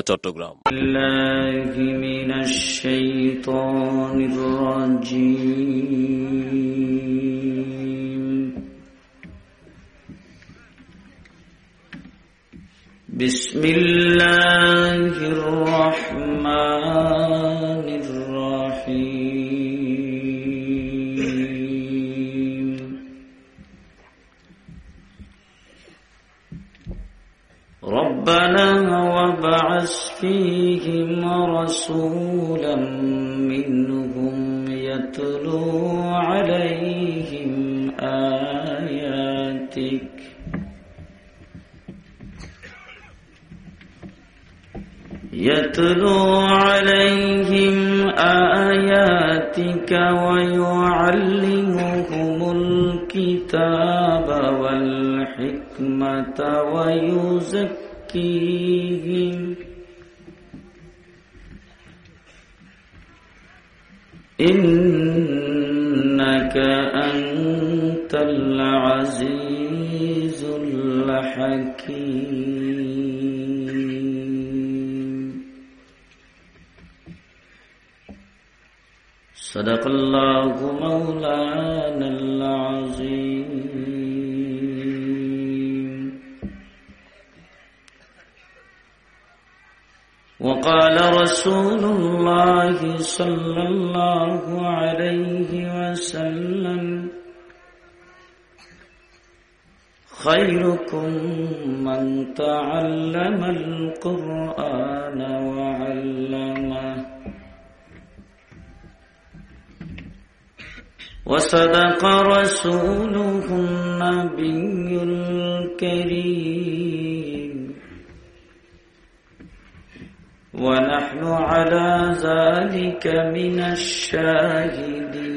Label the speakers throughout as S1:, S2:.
S1: চট্টগ্রাম
S2: الله من الشيطان الرجيم بسم الله الرحمن ربنا وابعث فيهم رسولا منهم يتلو عليهم آياتك. يتلو عليهم آياتك ويعلمهم الكتاب والحكمة ويزكيهم إنك أنت العزيز الحكيم. صدق الله مولانا العظيم. وقال رسول الله صلى الله عليه وسلم خيركم من تعلم القرآن وعلمه وصدق رسوله النبي الكريم. ونحن على ذلك من الشاهدين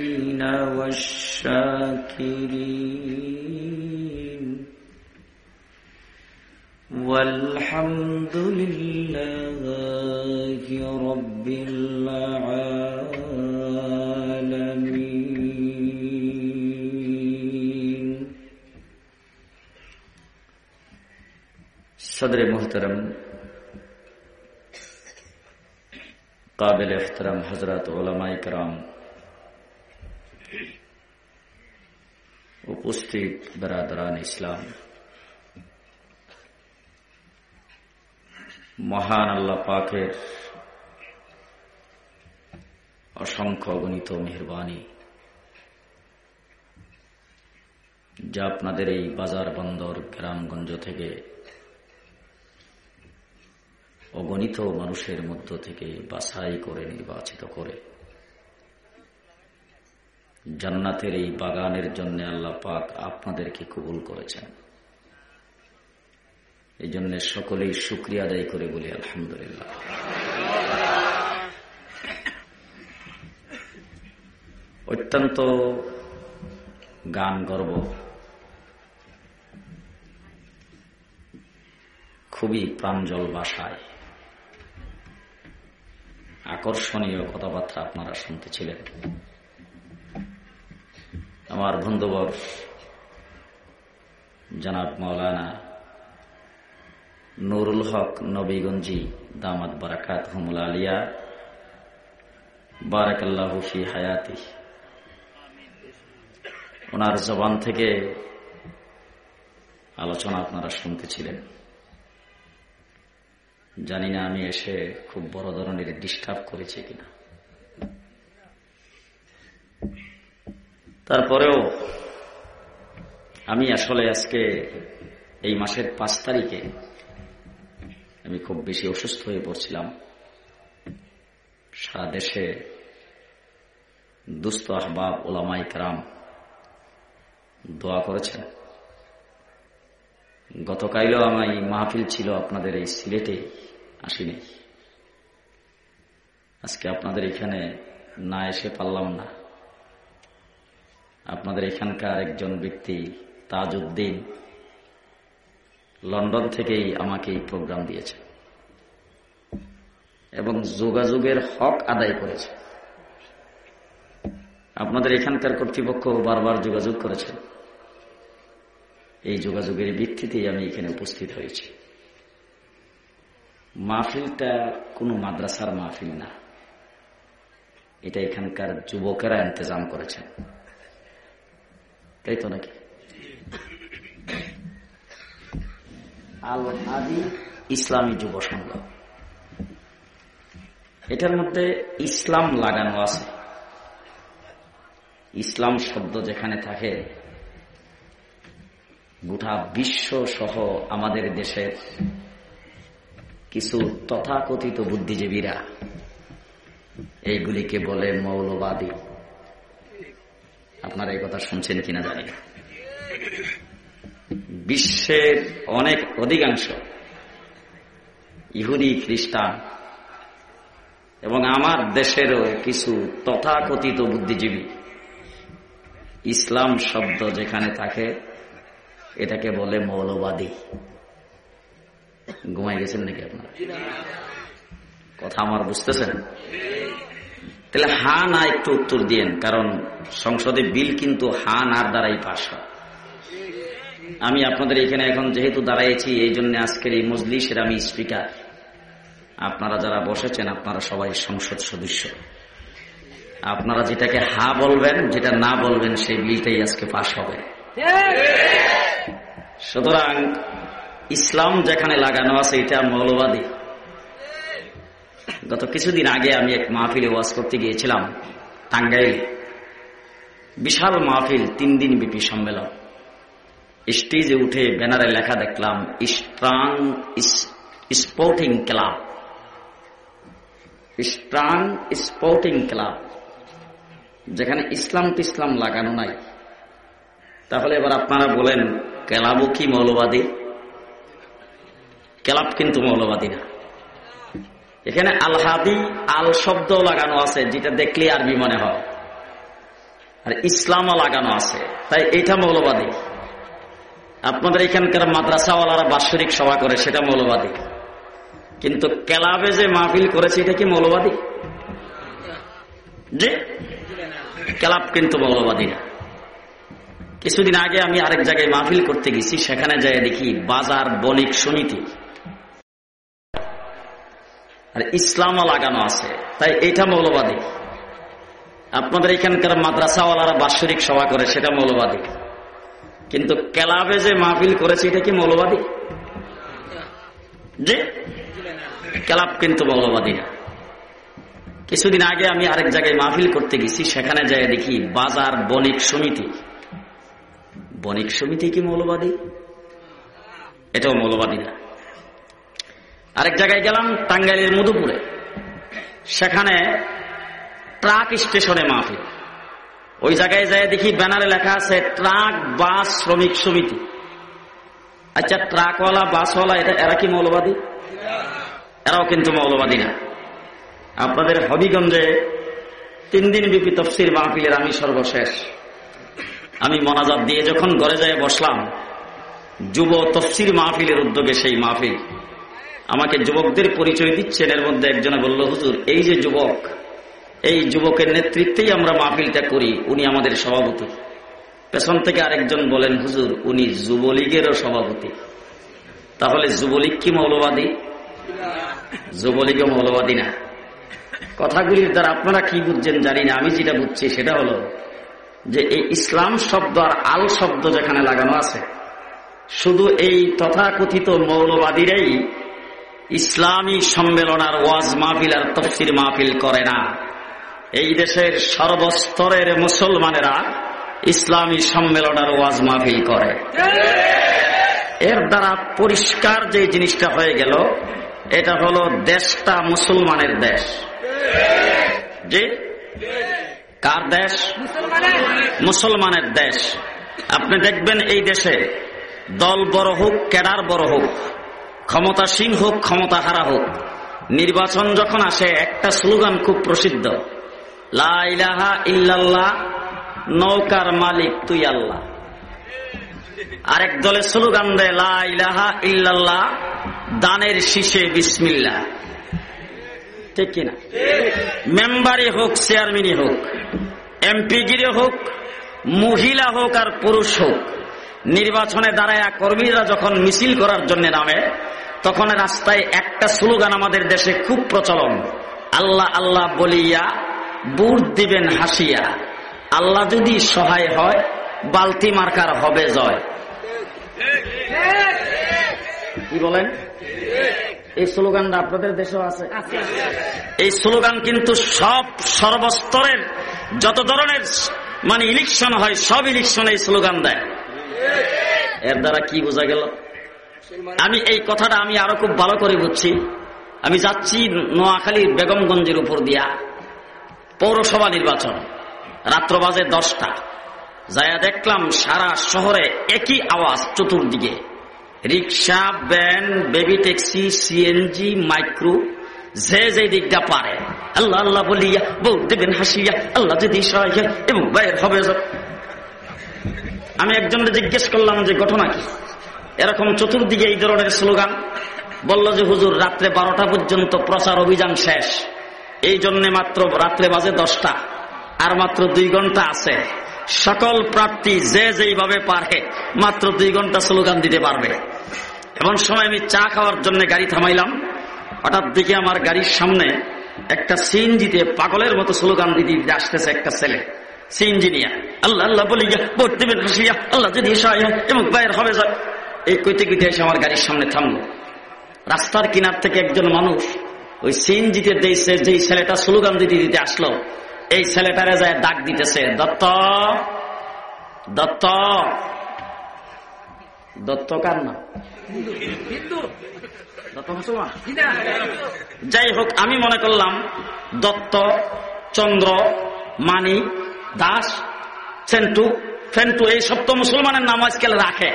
S2: والشاكرين. والحمد لله رب العالمين. صدر محترم কাবিল এহতরাম হজরত ওলামাই উপস্থিত বেরাদরান ইসলাম। মহান আল্লাহ পাকের অসংখ্য গণিত মেহরবানি। যা আপনাদের এই বাজার বন্দর গ্রামগঞ্জ থেকে অগণিত মানুষের মধ্য থেকে বাছাই করে, নির্বাচিত করে। জান্নাতের এই বাগানের জন্য আল্লাহ পাক আপনাদেরকে কবুল করেছেন। এই জন্য সকলেই শুক্রিয়া আদায় করে বলি, আলহামদুলিল্লাহ। অত্যন্ত গান গর্ব খুবই প্রাঞ্জল ভাষায় আকর্ষণীয় কথাবার্তা আপনারা শুনতেছিলেন। আমার বন্ধুবর জনাব মৌলানা নুরুল হক নবীগঞ্জি দামাত বারাকাত হুমুল আলিয়া, বারাকাল্লাহু ফি হায়াতি। ওনার জবান থেকে আলোচনা আপনারা শুনতেছিলেন। জানি না আমি এসে খুব বড় ধরনের ডিস্টার্ব করেছি কিনা। তারপরেও আমি আসলে আজকে এই মাসের পাঁচ তারিখে আমি খুব বেশি অসুস্থ হয়ে পড়ছিলাম। সারা দেশে দুস্থ আহবাব ওলামাই কারাম দোয়া করেছেন। গতকালও আমার এই মাহফিল ছিল, আপনাদের এই সিলেটে আসিনি। আজকে আপনাদের এখানে না এসে পারলাম না। আপনাদের এখানকার একজন ব্যক্তি তাজউদ্দিন লন্ডন থেকেই আমাকে এই প্রোগ্রাম দিয়েছে এবং যোগাযোগের হক আদায় করেছে। আপনাদের এখানকার কর্তৃপক্ষ বারবার যোগাযোগ করেছে। যোগাযোগের ভিত্তিতেই আমি এখানে উপস্থিত হয়েছি। মাহফিলটা কোনো মাদ্রাসার মাহফিল না। এটা এখানকার যুবকেরা ইন্তজাম করেছেন। তাই তো নাকি? আল আদি ইসলামী যুব সংঘ। এটার মধ্যে ইসলাম লাগানো আছে। ইসলাম শব্দ যেখানে থাকে গোটা বিশ্ব সহ আমাদের দেশের কিছু তথাকথিত বুদ্ধিজীবীরা এইগুলিকে বলে মৌলবাদী। আপনারা এই কথা শুনছেন কিনা জানি বিশ্বের অনেক অধিকাংশ ইহুদি, খ্রিস্টান এবং আমার দেশেরও কিছু তথাকথিত বুদ্ধিজীবী ইসলাম শব্দ যেখানে থাকে এটাকে বলে মৌলবাদী। ঘুমাই গেছেন নাকি আপনার? কথা আমার বুঝতেছেন? তাহলে হা না একটু উত্তর দিয়েন, কারণ সংসদে বিল কিন্তু হা নার দ্বারাই পাশ হয়। আমি আপনাদের এখানে এখন যেহেতু দাঁড়াইছি, এই জন্য আজকের এই মজলিসের আমি স্পিকার। আপনারা যারা বসেছেন, আপনারা সবাই সংসদ সদস্য। আপনারা যেটাকে হা বলবেন, যেটা না বলবেন, সেই বিলটাই আজকে পাশ হবে। সুতরাং ইসলাম যেখানে লাগানো আছে, এটা মৌলবাদী। গত কিছুদিন আগে আমি এক মাহফিলে ওয়াজ করতে গিয়েছিলাম, টাঙ্গাইল। বিশাল মাহফিল, তিন দিন ব্যাপী সম্মেলন। স্টেজে উঠে ব্যানারে লেখা দেখলাম strong sporting club. Strong sporting club. যেখানে ইসলাম টিসলাম লাগানো নাই। তাহলে এবার আপনারা বলেন ক্লাবও কি মৌলবাদী? ক্লাব কিন্তু মৌলবাদী না। এখানে আলহাদি আল শব্দ লাগানো আছে, যেটা দেখলে আরবি মনে হয়। আর ইসলামও লাগানো আছে। তাই এটা মৌলবাদী। আপনাদের এখানকার মাদ্রাসাওয়ালারা বাৎসরিক সভা করে, সেটা মৌলবাদী। কিন্তু ক্লাবে যে মাহফিল করেছে, এটা কি মৌলবাদী? যে কিন্তু মৌলবাদী না। কিছুদিন আগে আমি আরেক জায়গায় মাহফিল করতে গেছি, সেখানে যাই দেখি বাজার বণিক সমিতি। আর ইসলামও লাগানো আছে। তাই এটা মৌলবাদী। আপনাদের এখানকার মাদ্রাসাওয়ালারা বাৎসরিক সভা করে, সেটা মৌলবাদী। কিন্তু ক্লাবে যে মাহফিল করেছে, এটা কি মৌলবাদী? যে ক্লাব কিন্তু মৌলবাদী না। কিছুদিন আগে আমি আরেক জায়গায় মাহফিল করতে গেছি, সেখানে যাই দেখি বাজার বণিক সমিতি। বণিক সমিতি কি মৌলবাদী? এটাও মৌলবাদী না। আরেক জায়গায় গেলাম টাঙ্গাইলের মধুপুরে। সেখানে ট্রাক স্টেশনে মাহফিল। ওই জায়গায় যায় দেখি ব্যানারে লেখা আছে, ট্রাক বাস শ্রমিক সমিতি। আচ্ছা ট্রাকওয়ালা, বাসওয়ালা, এটা এরা কি মৌলবাদী? এরাও কিন্তু মৌলবাদী না। আপনাদের হবিগঞ্জে তিন দিন বিপি তফসির মাহফিলের আমি সর্বশেষ। আমি মনাজাত দিয়ে যখন ঘরে যায় বসলাম, যুব তফসির মাহফিলের উদ্যোগে সেই মাহফিল। আমাকে যুবকদের পরিচয় দিচ্ছেন, এর মধ্যে একজনে বলল, হুজুর, এই যে যুবক, এই যুবকের নেতৃত্বেই আমরা মাহফিলটা করি, উনি আমাদের সভাপতি। পেছন থেকে আরেকজন বলেন, হুজুর, উনি যুবলীগেরও সভাপতি। তাহলে যুবলীগ কি মৌলবাদী? যুবলীগও মৌলবাদী না। কথাগুলির দ্বারা আপনারা কি বুঝছেন জানি না, আমি যেটা বুঝছি সেটা হলো যে এই ইসলাম শব্দ আর আল শব্দ যেখানে লাগানো আছে, শুধু এই তথাকথিত মৌলবাদীরাই ইসলামী সম্মেলন আর ওয়াজ মাহফিল আর তফসির মাহফিল করে না। এই দেশের সর্বস্তরের মুসলমানেরা ইসলামী সম্মেলন আর ওয়াজ মাহফিল করে। এর দ্বারা পরিষ্কার যে জিনিসটা হয়ে গেল, এটা হলো দেশটা মুসলমানের দেশ। যে কার দেশ? মুসলমানের দেশ। আপনি দেখবেন এই দেশে দল বড় হোক কেডার বড় হোক, ক্ষমতাসীন হোক ক্ষমতা হারা হোক, নির্বাচন যখন আসে, একটা স্লোগান খুব প্রসিদ্ধ। লাহা ইল্লাল্লাহ, নৌকার মালিক তুই আল্লাহ। আরেক দলে স্লোগান দেয় লাহা ইল্লাল্লাহ, দানের শীষে বিসমিল্লা ঠিক কিনা? মেম্বারই হোক, চেয়ারম্যানই হোক এমপিগিরি হোক, মহিলা হোক আর পুরুষ হোক, নির্বাচনে দাঁড়ায় কর্মীরা যখন মিছিল করার জন্য নামে, তখন রাস্তায় একটা স্লোগান আমাদের দেশে, খুব প্রচলন। আল্লাহ আল্লাহ বলিয়া, বুট দিবেন হাসিয়া, আল্লাহ যদি সহায় হয়, বালতি মার্কার হবে জয়। কি বলেন? এই স্লোগানটা আপনাদের দেশেও আছে। এই স্লোগান কিন্তু সব সর্বস্তরের যত ধরনের মানে ইলেকশন হয় সব ইলেকশনে এই স্লোগান দেয়। এর দ্বারা কি বোঝা গেল? আমি এই কথাটা আমি আরও খুব ভালো করে বুঝছি। আমি যাচ্ছি নোয়াখালীর বেগমগঞ্জের উপর দিয়া পৌরসভা নির্বাচন রাত্র বাজে দশটা। যায়া দেখলাম সারা শহরে একই আওয়াজ চতুর্দিকে। Rickshaw, van, baby taxi CNG micro, যে যে দিকটা পারে। আল্লাহ আল্লাহ বলিয়া, বউ দেবেন হাসিয়া, আল্লাহ যদি সহায় এবং বাইর হবে আমি একজনকে জিজ্ঞেস করলাম যে, ঘটনা কি? এরকম চতুর্দিকে এই ধরনের স্লোগান। বলল যে, হুজুর, রাত্রে বারোটা পর্যন্ত প্রচার অভিযান শেষ। এই জন্যে মাত্র রাত্রে বাজে দশটা, আর মাত্র দুই ঘণ্টা আছে। সকল প্রার্থী যে যেইভাবে পারে, মাত্র দুই ঘণ্টা স্লোগান দিতে পারবে। এমন সময় আমি চা খাওয়ার জন্য গাড়ি থামাইলাম। হঠাৎ দিকে আমার গাড়ির সামনে একটা সিএনজিতে পাগলের মতো স্লোগান দিতে আসতেছে একটা ছেলে। সিএনজিনিয়া আল্লাহ আল্লাহ বলি ভোট দেবেন আল্লাহ যদি এবং বাইর হবে এই কইতে কইতে এসে আমার গাড়ির সামনে থামলো। রাস্তার কিনার থেকে একজন মানুষ ওই সিএনজিতে দিয়েছে যেই ছেলেটা স্লোগান দিতে দিতে আসলো। এই ছেলেটারে যায় ডাক দিতেছে, দত্ত দত্ত। দত্ত কার না যাই হোক আমি মনে করলাম দত্ত চন্দ্র মানি দাস সেন্টু ফেন্টু এই সব তো মুসলমানের নাম আজকাল রাখে।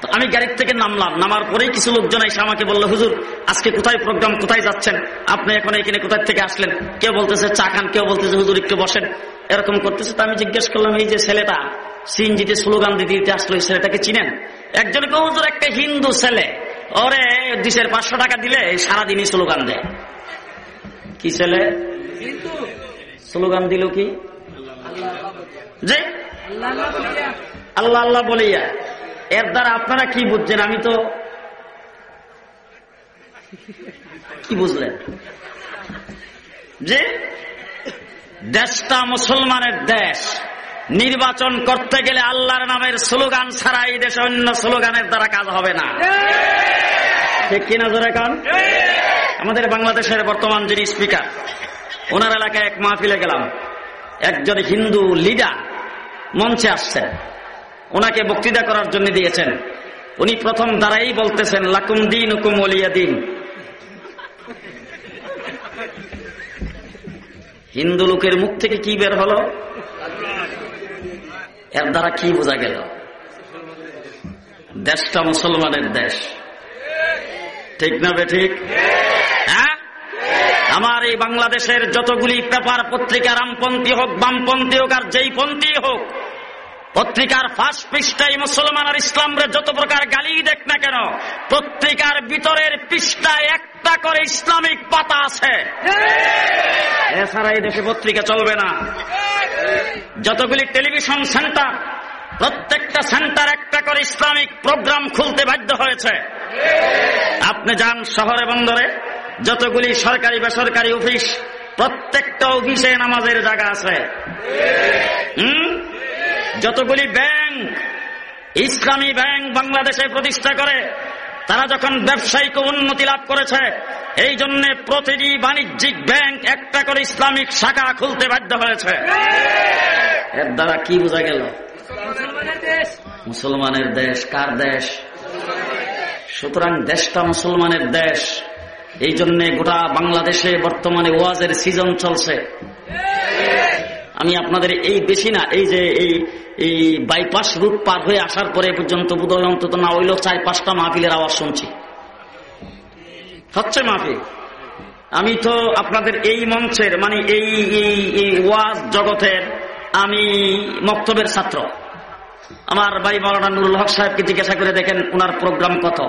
S2: তো আমি গাড়ির থেকে নামলাম নামার পরেই কিছু লোকজন এসে আমাকে বলল হুজুর আজকে কোথায় প্রোগ্রাম কোথায় যাচ্ছেন? আপনি এখন এখানে কোথায় থেকে আসলেন? কেউ বলতেছে চা খান কেউ বলতেছে হুজুর একটু বসেন। এরকম করতেছে। তো আমি জিজ্ঞেস করলাম এই যে ছেলেটা সিএনজিতে স্লোগান দিতে দিতে আসলো এই ছেলেটাকে চিনেন? একজন হুজুর, একটা হিন্দু ছেলে। ওরে দেশের পাঁচশো টাকা দিলে সারাদিনই স্লোগান দেয়। কি ছেলে? স্লোগান দিল কি? যে? আল্লাহ আল্লাহ বলিয়া। এর দ্বারা আপনারা কি বুঝছেন? আমি তো কি বুঝলেন? যে, দেশটা মুসলমানের দেশ। নির্বাচন করতে গেলে আল্লাহর নামের স্লোগান ছাড়া এই দেশে অন্য স্লোগানের দ্বারা কাজ হবে না। ঠিক কিনা জোরে কান? আমাদের বাংলাদেশের বর্তমান যিনি স্পিকার, ওনার এলাকায় এক মাহফিলে গেলাম। একজন হিন্দু লিডার মঞ্চে আসছেন। ওনাকে বক্তৃতা করার জন্য দিয়েছেন। উনি প্রথম দ্বারাই বলতেছেন, লাকুম দিন হুকুম অলিয়া দিন। হিন্দু লোকের মুখ থেকে কি বের হলো? এর দ্বারা কি বোঝা গেল? দেশটা মুসলমানের দেশ। ঠিক না বে ঠিক? হ্যাঁ? আমার এই বাংলাদেশের যতগুলি পেপার পত্রিকা রামপন্থী হোক বামপন্থী হোক আর যেই পন্থী হোক পত্রিকার ফার্স্ট পৃষ্ঠায় মুসলমান আর ইসলামরে যত প্রকার গালি দেখ না কেন পত্রিকার ভিতরের পৃষ্ঠায় একটা করে ইসলামিক পাতা আছে। এছাড়া এই দেশে পত্রিকা চলবে না। যতগুলি টেলিভিশন সেন্টার, প্রত্যেকটা সেন্টার একটা করে ইসলামিক প্রোগ্রাম খুলতে বাধ্য হয়েছে। আপনি যান শহরে বন্দরে, যতগুলি সরকারি, বেসরকারি অফিস, প্রত্যেকটা অফিসে নামাজের জায়গা আছে। যতগুলি ব্যাংক, ইসলামী ব্যাংক বাংলাদেশে প্রতিষ্ঠা করে তারা যখন ব্যবসায়িক উন্নতি লাভ করেছে, এই জন্য প্রতিটি বাণিজ্যিক ব্যাংক একটা করে ইসলামিক শাখা খুলতে বাধ্য হয়েছে। এর দ্বারা কি বোঝা গেল? মুসলমানের দেশ কার দেশ? সুতরাং দেশটা মুসলমানের দেশ। এই জন্য গোটা বাংলাদেশে বর্তমানে ওয়াজের সিজন চলছে। আমি আপনাদের এই বেশি না, এই যে এই এই বাইপাস রুট পার হয়ে আসার পরে পর্যন্ত বোধহয় অন্তত না হইলেও চার পাঁচটা মাহফিলের আওয়াজ শুনছি। হচ্ছে মাহফিল? আমি তো আপনাদের এই মঞ্চের মানে এই এই ওয়াজ জগতের আমি মক্তবের ছাত্র। আমার ভাই মৌলানা নুরুল হক সাহেবকে জিজ্ঞাসা করে দেখেন ওনার প্রোগ্রাম কত।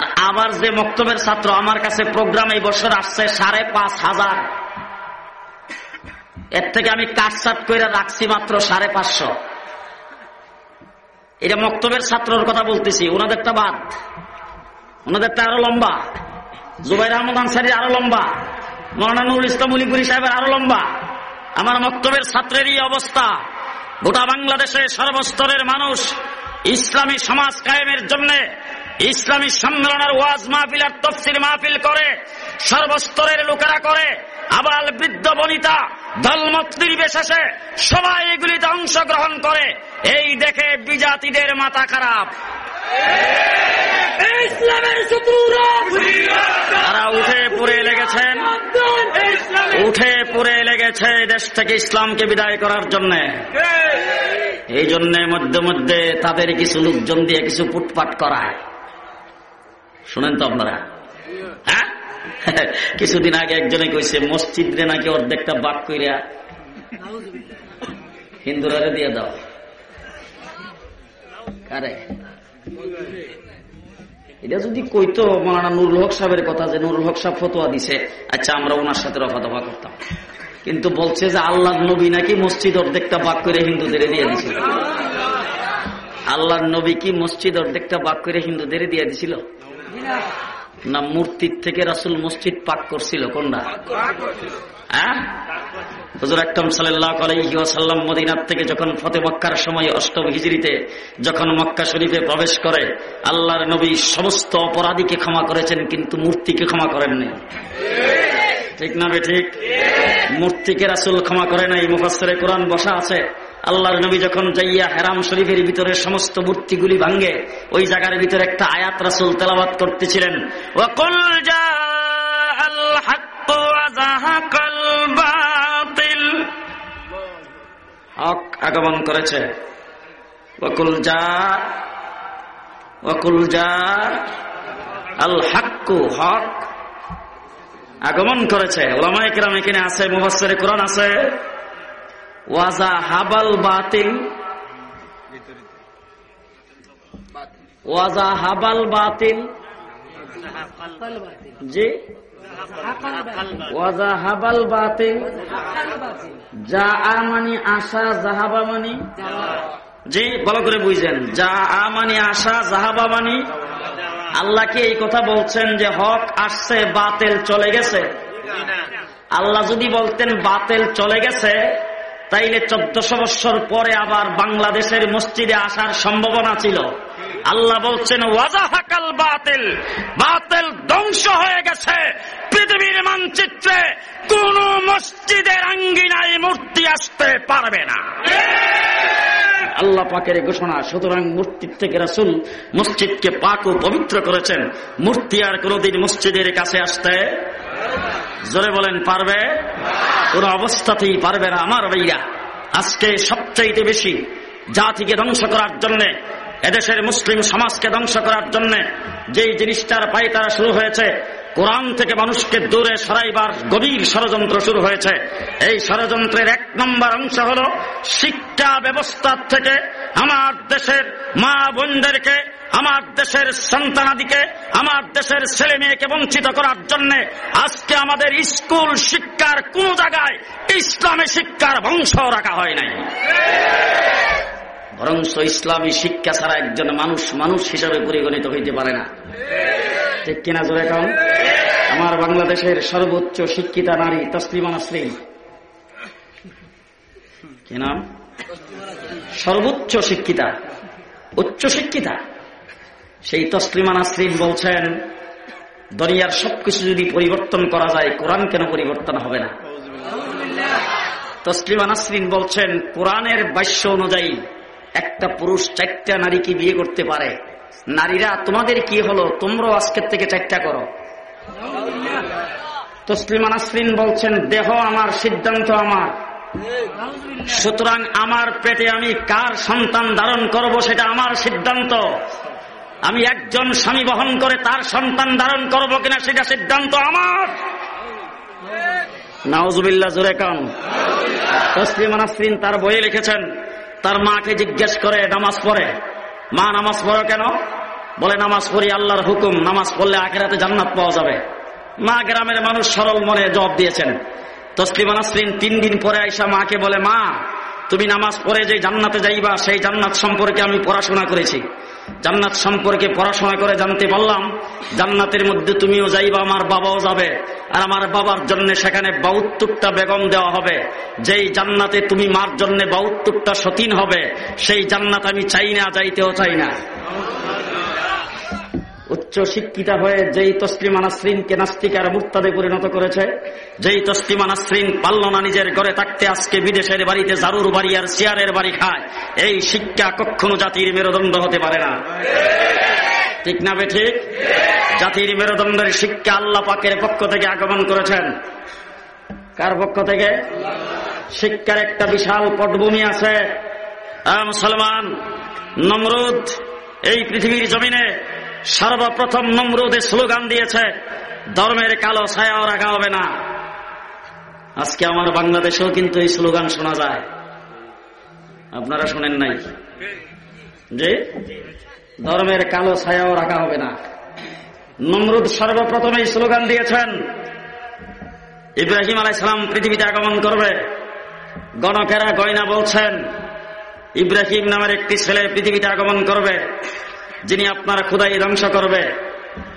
S2: আর আমার যে মক্তবের ছাত্র, আমার কাছে প্রোগ্রাম এই বছর আসছে সাড়ে পাঁচ হাজার। এর থেকে আমি কাটসাট করে রাখছি মাত্র সাড়ে পাঁচশো। এটা মক্তবের ছাত্রর কথা বলতেছি ওনাদেরটা বাদ। ওনাদেরটা আরও লম্বা। জুবাইর আহমদ আনসারি আরও লম্বা। মৌলানা নুরুল ইসলাম উলিপুরি সাহেবের আরও লম্বা। আমার মক্তবের ছাত্রেরই অবস্থা। গোটা বাংলাদেশে সর্বস্তরের মানুষ ইসলামী সমাজ কায়েমের জন্য ইসলামী সম্মেলনের ওয়াজ মাহফিল আর তফসিল মাহফিল করে সর্বস্তরের লোকেরা করে আবাল বৃদ্ধ বনিতা দলমত নির্বিশেষে সবাই এগুলিতে অংশগ্রহণ করে। এই দেখে বিজাতিদের মাথা খারাপ।
S1: ইসলামের শত্রুরা!
S2: তারা উঠে পড়ে লেগেছেন। উঠে পড়ে লেগেছে দেশ থেকে ইসলামকে বিদায় করার জন্য। এই জন্য মধ্যে মধ্যে তাদের কিছু লোকজন দিয়ে কিছু পুটপাট করায়। শুনেন তো আপনারা। হ্যাঁ? কিছুদিন আগে একজনে কইছে মসজিদ রে নাকি অর্ধেকটা বাক কইরা হিন্দুরা দিয়ে দাও। কারে? এটা যদি কইতো মৌলানা নুরুল হক সাহেবের কথা যে নুরুল হক সাহেব ফতোয়া দিছে আচ্ছা আমরা ওনার সাথে রফা দফা করতাম। কিন্তু বলছে যে আল্লাহ নবী নাকি মসজিদ অর্ধেকটা বাক করে হিন্দুদের দিয়ে দিছিল। আল্লাহ নবী কি মসজিদ অর্ধেকটা বাক করে হিন্দুদের দিয়ে দিছিল? না, মূর্তির থেকে রাসুল মসজিদ পাক করছিল, কোনটা? হ্যাঁ? আকরম ওয়াসাল্লাম মদিনার থেকে যখন ফতে মক্কার সময় অষ্টম হিজড়িতে যখন মক্কা শরীফে প্রবেশ করে, আল্লাহর নবী সমস্ত অপরাধীকে ক্ষমা করেছেন, কিন্তু মূর্তিকে ক্ষমা করেননি। ঠিক না বে ঠিক? মূর্তিকে রাসুল ক্ষমা করে নাই মুফাসরে কোরআন বসা আছে। আল্লাহর নবী যখন যাইয়া হেরাম শরীফের ভিতরে সমস্ত মূর্তিগুলি ভাঙ্গে ওই জায়গার ভিতরে একটা আয়াত রাসুল তেলাবাদ করতেছিলেন। হক আগমন করেছে। ওয়াকুল যা ওয়াকুল যা আল হাক্কু, হক আগমন করেছে। ওলামায় কিরাম এখানে আছে মুবাসের কোরআন আছে। ওয়াজা হাবাল বাতিল। ওয়াজা হাবাল বাতিল। জি? ওয়াজা হাবাল বাতিল। যা আমানি আশা জাহাবা মানি। জি, ভালো করে বুঝছেন যা আমানি আশা জাহাবা মানি। আল্লাহ কি এই কথা বলছেন যে হক আসছে, বাতেল চলে গেছে। আল্লাহ যদি বলতেন বাতেল চলে গেছে তাইলে চোদ্দশো বৎসর পরে আবার বাংলাদেশের মসজিদে আসার সম্ভাবনা ছিল। আল্লাহ বলছেন, ওয়াজাহাকাল বাতিল বাতিল ধ্বংস হয়ে গেছে। পৃথিবীর মানচিত্রে কোন মসজিদের আঙ্গিনায় মূর্তি আসতে পারবে না। আল্লাহ পাকের ঘোষণা, সুতরাং মূর্তির থেকে রাসুল মসজিদকে পাক ও পবিত্র করেছেন। মূর্তি আর কোনদিন মসজিদের কাছে আসতে জোরে বলেন, পারবে? কোন অবস্থাতেই পারবে না আমার ভাইয়া। আজকে সবচাইতে বেশি জাতিকে ধ্বংস করার জন্য, এদেশের মুসলিম সমাজকে ধ্বংস করার জন্য যেই জিনিসটার পায়ে তারা শুরু হয়েছে কোরআন থেকে মানুষকে দূরে সরাইবার গভীর ষড়যন্ত্র শুরু হয়েছে। এই ষড়যন্ত্রের এক নম্বর অংশ হল শিক্ষা ব্যবস্থার থেকে আমার দেশের মা বোনদেরকে, আমার দেশের সন্তানাদিকে, আমার দেশের ছেলে মেয়েকে বঞ্চিত করার জন্য আজকে আমাদের স্কুল শিক্ষার কোন জায়গায় ইসলামী শিক্ষার বংশ রাখা হয় নাই। বরঞ্চ ইসলামী শিক্ষা ছাড়া একজন মানুষ মানুষ হিসাবে পরিগণিত হইতে পারে না। ঠিক কিনা জোরে কম? আমার বাংলাদেশের সর্বোচ্চ শিক্ষিতা নারী তসলিমা নাসরিন। কি নাম? সর্বোচ্চ শিক্ষিতা। উচ্চ শিক্ষিতা। সেই তসলিমা নাসরিন বলছেন, দরিয়ার সবকিছু যদি পরিবর্তন করা যায়, কোরআন কেন পরিবর্তন হবে না? তসলিমা নাসরিন বলছেন, কোরআনের বাস্য অনুযায়ী একটা পুরুষ চারটা নারীকে বিয়ে করতে পারে। নারীরা, তোমাদের কি হলো? তোমরাও আজকের থেকে চারটা করো। তসলিমা নাসরিন বলছেন, দেহ আমার, সিদ্ধান্ত আমার। সুতরাং আমার পেটে আমি কার সন্তান ধারণ করব সেটা আমার সিদ্ধান্ত। আমি একজন স্বামী বহন করে তার সন্তান ধারণ করব কিনা সেটা সিদ্ধান্ত আমার। নাওজুবিল্লা জোরে কান। তসলিমা নাসরিন তার বইয়ে লিখেছেন তার মাকে জিজ্ঞেস করে, নামাজ পড়ে? মা, নামাজ পড়ো কেন? বলে, নামাজ পড়ি আল্লাহর হুকুম, নামাজ পড়লে আখেরাতে জান্নাত পাওয়া যাবে। মা গ্রামের মানুষ সরল মনে জবাব দিয়েছেন। তসলিমা নাসরিন তিন দিন পরে আইসা মাকে বলে, মা, তুমি নামাজ পড়ে যে জান্নাতে যাইবা, সেই জান্নাত সম্পর্কে আমি পড়াশোনা করেছি। জান্নাত সম্পর্কে পড়াশোনা করে জানতে পারলাম, জান্নাতের মধ্যে তুমিও যাইবা, আমার বাবাও যাবে। আর আমার বাবার জন্য সেখানে বাউত্তুকটা বেগম দেওয়া হবে। যেই জান্নাতে তুমি মার জন্য বাউত্তুকটা সতীন হবে, সেই জান্নাত আমি চাই না, যাইতেও চাই না। উচ্চ শিক্ষিতা হয়ে যেই তসলিমা নাসরিনকে নাস্তিকার মুক্তাদে পরিণত করেছে, যেই তসলিমা নাসরিন পারল না নিজের ঘরে থাকতে আজকে বিদেশের বাড়িতে জারুর বাড়ি আর চেয়ারের বাড়ি খায়, এই শিক্ষা কখনো জাতির মেরুদণ্ড হতে পারে না। ঠিক না ঠিক? জাতির মেরুদণ্ডের শিক্ষা আল্লাহ পাকের পক্ষ থেকে আগমন করেছেন। কার পক্ষ থেকে? শিক্ষার একটা বিশাল পটভূমি আছে। মুসলমান, নমরুদ, এই পৃথিবীর জমিনে সর্বপ্রথম নমরুদে স্লোগান দিয়েছে, ধর্মের কালো ছায়াও রাখা হবে না। আজকে আমার বাংলাদেশেও কিন্তু এই স্লোগান শোনা যায়। আপনারা শোনেন নাই? যে ধর্মের কালো ছায়াও রাখা হবে না। নমরুদ সর্বপ্রথম এই স্লোগান দিয়েছেন। ইব্রাহিম আলাইসালাম পৃথিবীতে আগমন করবে। গণকেরা গয়না বলছেন, ইব্রাহিম নামের একটি ছেলে পৃথিবীতে আগমন করবে। যিনি আপনার খুদাই ধ্বংস করবে।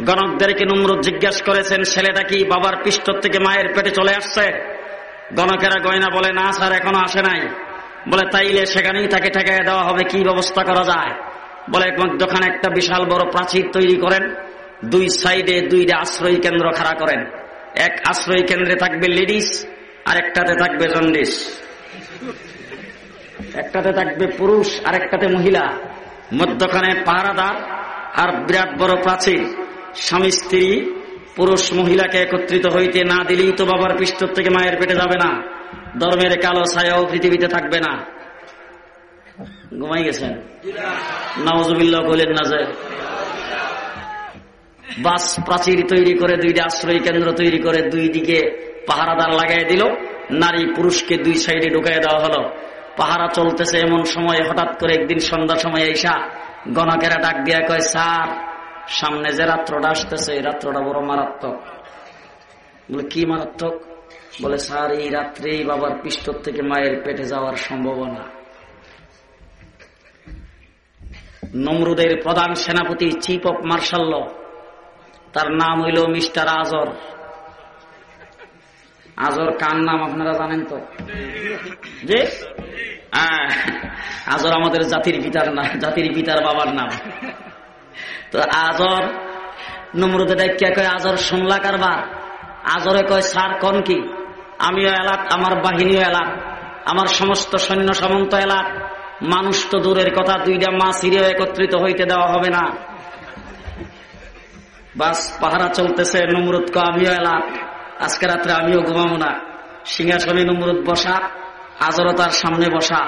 S2: গণকদেরকে নমরুদ জিজ্ঞেস করেছেন, ছেলেটা কি বাবার পৃষ্ঠ থেকে মায়ের পেটে চলে আসছে? গণকেরা গয়না বলে, না স্যার, এখনও আসে নাই। বলে, তাইলে সেখানেই তাকে ঠেকায় দেওয়া হবে, কি ব্যবস্থা করা যায়? বলে যখন একটা বিশাল বড় প্রাচীর তৈরি করেন, দুই সাইডে দুইটা আশ্রয় কেন্দ্র খাড়া করেন। এক আশ্রয় কেন্দ্রে থাকবে লেডিস, আর একটাতে থাকবে জন্ডিস। একটাতে থাকবে পুরুষ, আর একটাতে মহিলা। মধ্যখানে পাহারাদার আর বিরাট বড় প্রাচীর। স্বামী, স্ত্রী, পুরুষ, মহিলাকে একত্রিত হইতে না দিলেই তো বাবার পৃষ্ঠ থেকে মায়ের পেটে যাবে না। ধর্মের কালো ছায়াও পৃথিবীতে থাকবে না। ঘুমাই গেছেন? নওয়াজুবিল্লাহ বলেন না যে, বাস প্রাচীর তৈরি করে, দুইটা আশ্রয় কেন্দ্র তৈরি করে, দুই দিকে পাহারাদার লাগাই দিল। নারী পুরুষকে দুই সাইডে ঢুকাই দেওয়া হলো। পাহারা চলতেছে এমন সময় হঠাৎ করে একদিন সন্ধ্যার সময় এইসা গণকেরা ডাক দিয়া কয়, স্যার, সামনে যে রাত্রটা আসতেছে, এই রাত্রটা বড় মারাত্মক। বলে, কি মারাত্মক? বলে, স্যার, এই রাত্রেই বাবার পৃষ্ঠ থেকে মায়ের পেটে যাওয়ার সম্ভাবনা। নমরুদের প্রধান সেনাপতি চিফ অফ মার্শাল তার নাম হইল মিস্টার আজর। আজর কার নাম আপনারা জানেন তো? যে আজর আমাদের জাতির পিতার নাম জাতির পিতার বাবার নাম। তো আজর নমরুদে ডাক্যা কয়, আজর শুনলা কারবার? আজরে কয় সার কন কি? আমিও এলাক, আমার বাহিনীও এলাক, আমার সমস্ত সৈন্য সামন্ত এলাক। মানুষ তো দূরের কথা, দুইটা মা সিরিয় একত্রিত হইতে দেওয়া হবে না। বাস পাহারা চলতেছে নমরুদকে আমিও এলাক। আজকে রাত্রে আমিও ঘুমাবো না। সিংহাসনে নমরুদ বসা আজরও তার সামনে বসা।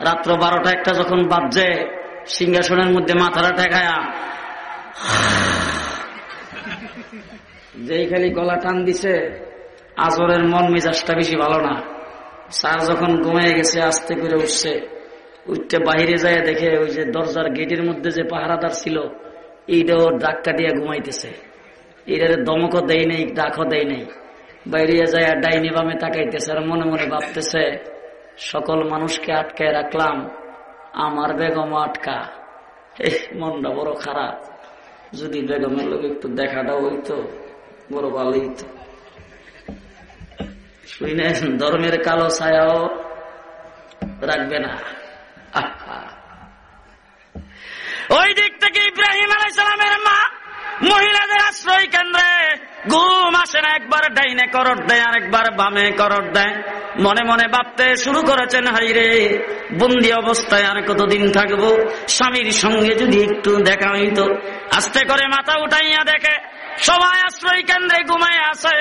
S2: রাত্র বারোটা একটা যখন বাজছে, সিংহাসনের মধ্যে মাথাটা ঠেকায়া। যেই খালি গলা টান দিছে, আজরের মন মেজাজটা বেশি ভালো না। স্যার যখন ঘুমিয়ে গেছে, আস্তে করে উঠছে। উঠতে বাহিরে যায় দেখে ওই যে দরজার গেটের মধ্যে যে পাহারাদার ছিল, এইটাও ডাক কাটিয়া ঘুমাইতেছে। এটার দমকও দেয় নেই, ডাকও দেয় নেই। বাইরে যায় ডাইনি বামে তাকাইতেছে আর মনে মনে ভাবতেছে, সকল মানুষকে আটকায় রাখলাম, আমার বেগম আটকা। মনটা বড় খারাপ। যদি বেগমের লোক একটু দেখাটা হইতো, বড় ভালো হইতো। ধর্মের কালো ছায়াও রাখবে না। ওই দিক থেকে ইব্রাহিম আলাইসালামের মা মহিলাদের আশ্রয় কেন্দ্রে ঘুম আসে না, একবার ডাইনে করট দেয় আর একবার বামে করট দেয়। মনে মনে ভাবতে শুরু করেছেন হাইরে বন্দি অবস্থায় আর কতদিন থাকব? স্বামীর সঙ্গে যদি একটু দেখা হইত। আস্তে করে মাথা উঠাইয়া দেখে, সবাই আশ্রয় কেন্দ্রে ঘুমায় আসে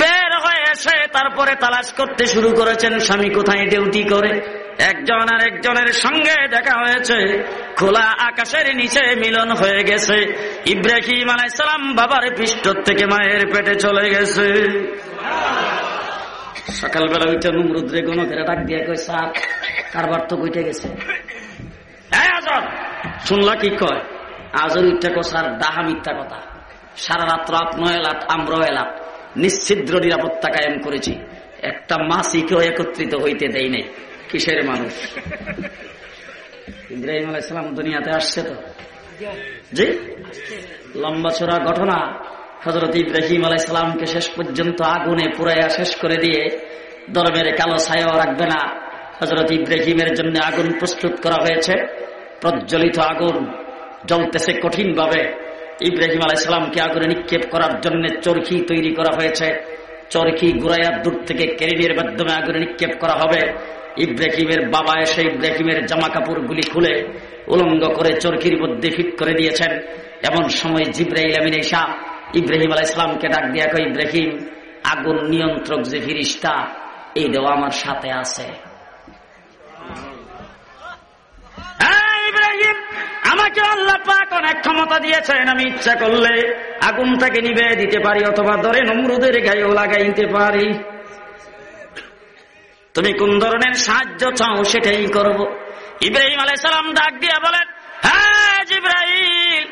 S2: বের হয়ে এসে তারপরে তালাশ করতে শুরু করেছেন, স্বামী কোথায় ডিউটি করে? একজন আর একজনের সঙ্গে দেখা হয়েছে। খোলা আকাশের নিচে মিলন হয়ে গেছে। ইব্রাহিম আলাইসালাম বাবার পৃষ্ঠ থেকে মায়ের পেটে চলে গেছে। সকালবেলা ওইটা নুমরুদ্রে গণকেরা ডাক দিয়ে কই সার কারবার তো কইতে গেছে। শুনলা কি কয়? আজর ইটা কো স্যার, ডাহা মিথ্যা কথা। সারা রাত্র আপনও এলাত আমরাও এলাত নিশ্চিদ্র নিরাপত্তা কায়েম করেছি। একটা মাসিকেও একত্রিত হইতে দেয় নাই। কিসের মানুষ? ইব্রাহিম আলাইসালাম দুনিয়াতে আসছে তো? জি? লম্বা চোরা ঘটনা হজরত ইব্রাহিম আলাইসালামকে শেষ পর্যন্ত আগুনে পুরাইয়া শেষ করে দিয়ে দরবের কালো ছায়াও রাখবে না। হজরত ইব্রাহিমের জন্য আগুন প্রস্তুত করা হয়েছে। প্রজ্বলিত আগুন জ্বলতেছে কঠিন ভাবে ইব্রাহিম আলাইসালামকে আগুনে নিক্ষেপ করার জন্য চরকি তৈরি করা হয়েছে। চরকি গুড়াইয়ার দূর থেকে কেরিনের মাধ্যমে আগুনে নিক্ষেপ করা হবে। ইব্রাহিমের বাবা এসে ইব্রাহিমের জামা কাপড় গুলি খুলে উলঙ্গ করে চরকির মধ্যে ফিট করে দিয়েছেন। এমন সময় জিব্রাহিল আমিন ঈশা ইব্রাহিম আলাহ ইসলামকে ডাক দিয়া কয়, ইব্রাহিম, আগুন নিয়ন্ত্রক যে ফিরিস্তা, এই দেওয়া আমার সাথে আছে। ইব্রাহিম, আমাকে আল্লাহ পাক অনেক ক্ষমতা দিয়েছেন, আমি ইচ্ছা করলে আগুনটাকে নিবে দিতে পারি অথবা ধরে নমরুদের গায়েও লাগাইতে পারি। তুমি কোন ধরনের সাহায্য চাও সেটাই করব। ইব্রাহিম আলাই সালাম ডাক দিয়া বলেন হ্যাঁ ইব্রাহিম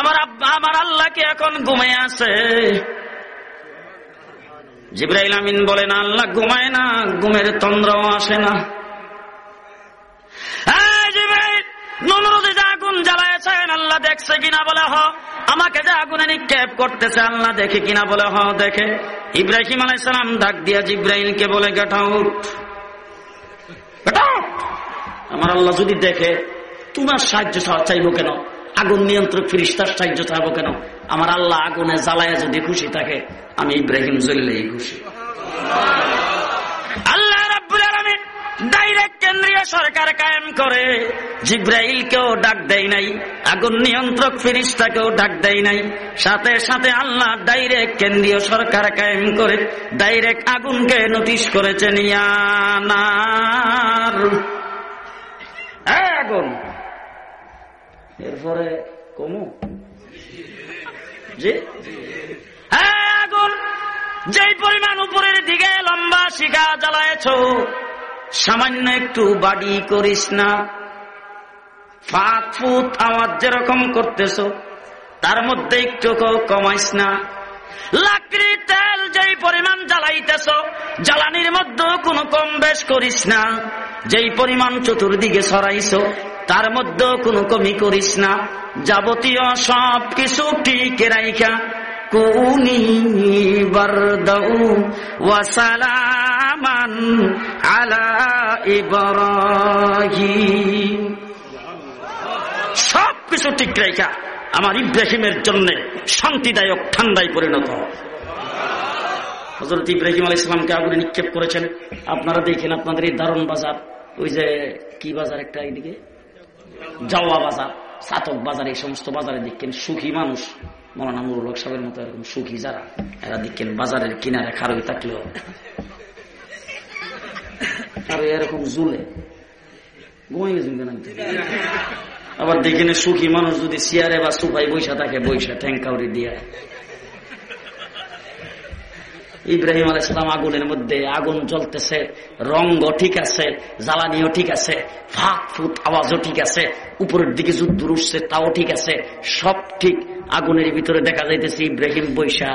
S2: আমার আমার আল্লাহকে এখন ঘুমাই আছে। জিব্রাহিল আমিন বলেন, আল্লাহ ঘুমায় না, ঘুমের তন্দ্রও আসে না। আল্লাহ দেখছে কিনা বলে হ আমাকে যে আগুনে নিক্ষেপ করতেছে, আল্লাহ দেখে কিনা বলে হ দেখে। ইব্রাহিম আলাইসালাম ডাক দিয়া জিব্রাহিলকে বলে, গেট আউট। আমার আল্লাহ যদি দেখে, তোমার সাহায্য চাইব কেন? আগুন নিয়ন্ত্রক ফিরিস্তার সাহায্য চাইব কেন? আমার আল্লাহ আগুনে জ্বালায় যদি খুশি থাকে, আমি ইব্রাহিম জ্বললেই খুশি। আল্লাহ রাব্বুল কেন্দ্রীয় সরকার কায়েম করে। জিব্রাইলকেও ডাক দেয় নাই, আগুন নিয়ন্ত্রক ফিরিস্তাকেও ডাক দেয় নাই। সাথে সাথে আল্লাহ ডাইরেক্ট কেন্দ্রীয় সরকার কায়েম করে ডাইরেক্ট আগুনকে নোটিশ করেছেন ইয়ানার আগুন। এরপরে কমু। জি? আগুন। যেই পরিমাণ উপরের দিকে লম্বা শিখা জ্বালায়ছ, সামান্য একটু বাড়ি করিস না। ফাঁক ফুট আওয়াজ যেরকম করতেছ, তার মধ্যে একটু কমাইস না। লাকড়ি তেল যেই পরিমাণ জ্বালাইতেছ, জ্বালানির মধ্যে কোনো কম বেশ করিস না। যেই পরিমাণ চতুর্দিকে সরাইছ তার মধ্যে কোনো কমি করিস না। যাবতীয় সব কিছু টিকে রাইখা। কুনি বারদাউ ওয়াসালামান আলা ইব্রাহিম। সব কিছু ঠিক রেখা আমার ইব্রাহিমের জন্য শান্তিদায়ক ঠান্ডায় পরিণত। হজরত ইব্রাহিম আলী ইসলামকে আগুনে নিক্ষেপ করেছেন। আপনারা দেখেন আপনাদের এই দারুণ বাজার। ওই যে কি বাজার একটা এইদিকে? জাওয়া বাজার, সাতক বাজার, এই সমস্ত বাজারে দেখেন সুখী মানুষ। মৌলানা হক সাহেবের মতো এরকম সুখী যারা, এরা দেখেন বাজারের কিনারে খারই থাকলেও। আর এরকম জুলে। ঘুমাই আবার দেখেন সুখী মানুষ যদি চেয়ারে বা সুফাই বৈশা থাকে বৈশা ঠ্যাংকাউরি দিয়া। ইব্রাহিম আল ইসলাম আগুনের মধ্যে আগুন জ্বলতেছে রঙ্গ ঠিক আছে, জ্বালানিও ঠিক আছে, ফাঁক ফুট আওয়াজও ঠিক আছে, উপরের দিকে যুদ্ধ উঠছে তাও ঠিক আছে, সব ঠিক। আগুনের ভিতরে দেখা যাইতেছে ইব্রাহিম বৈশা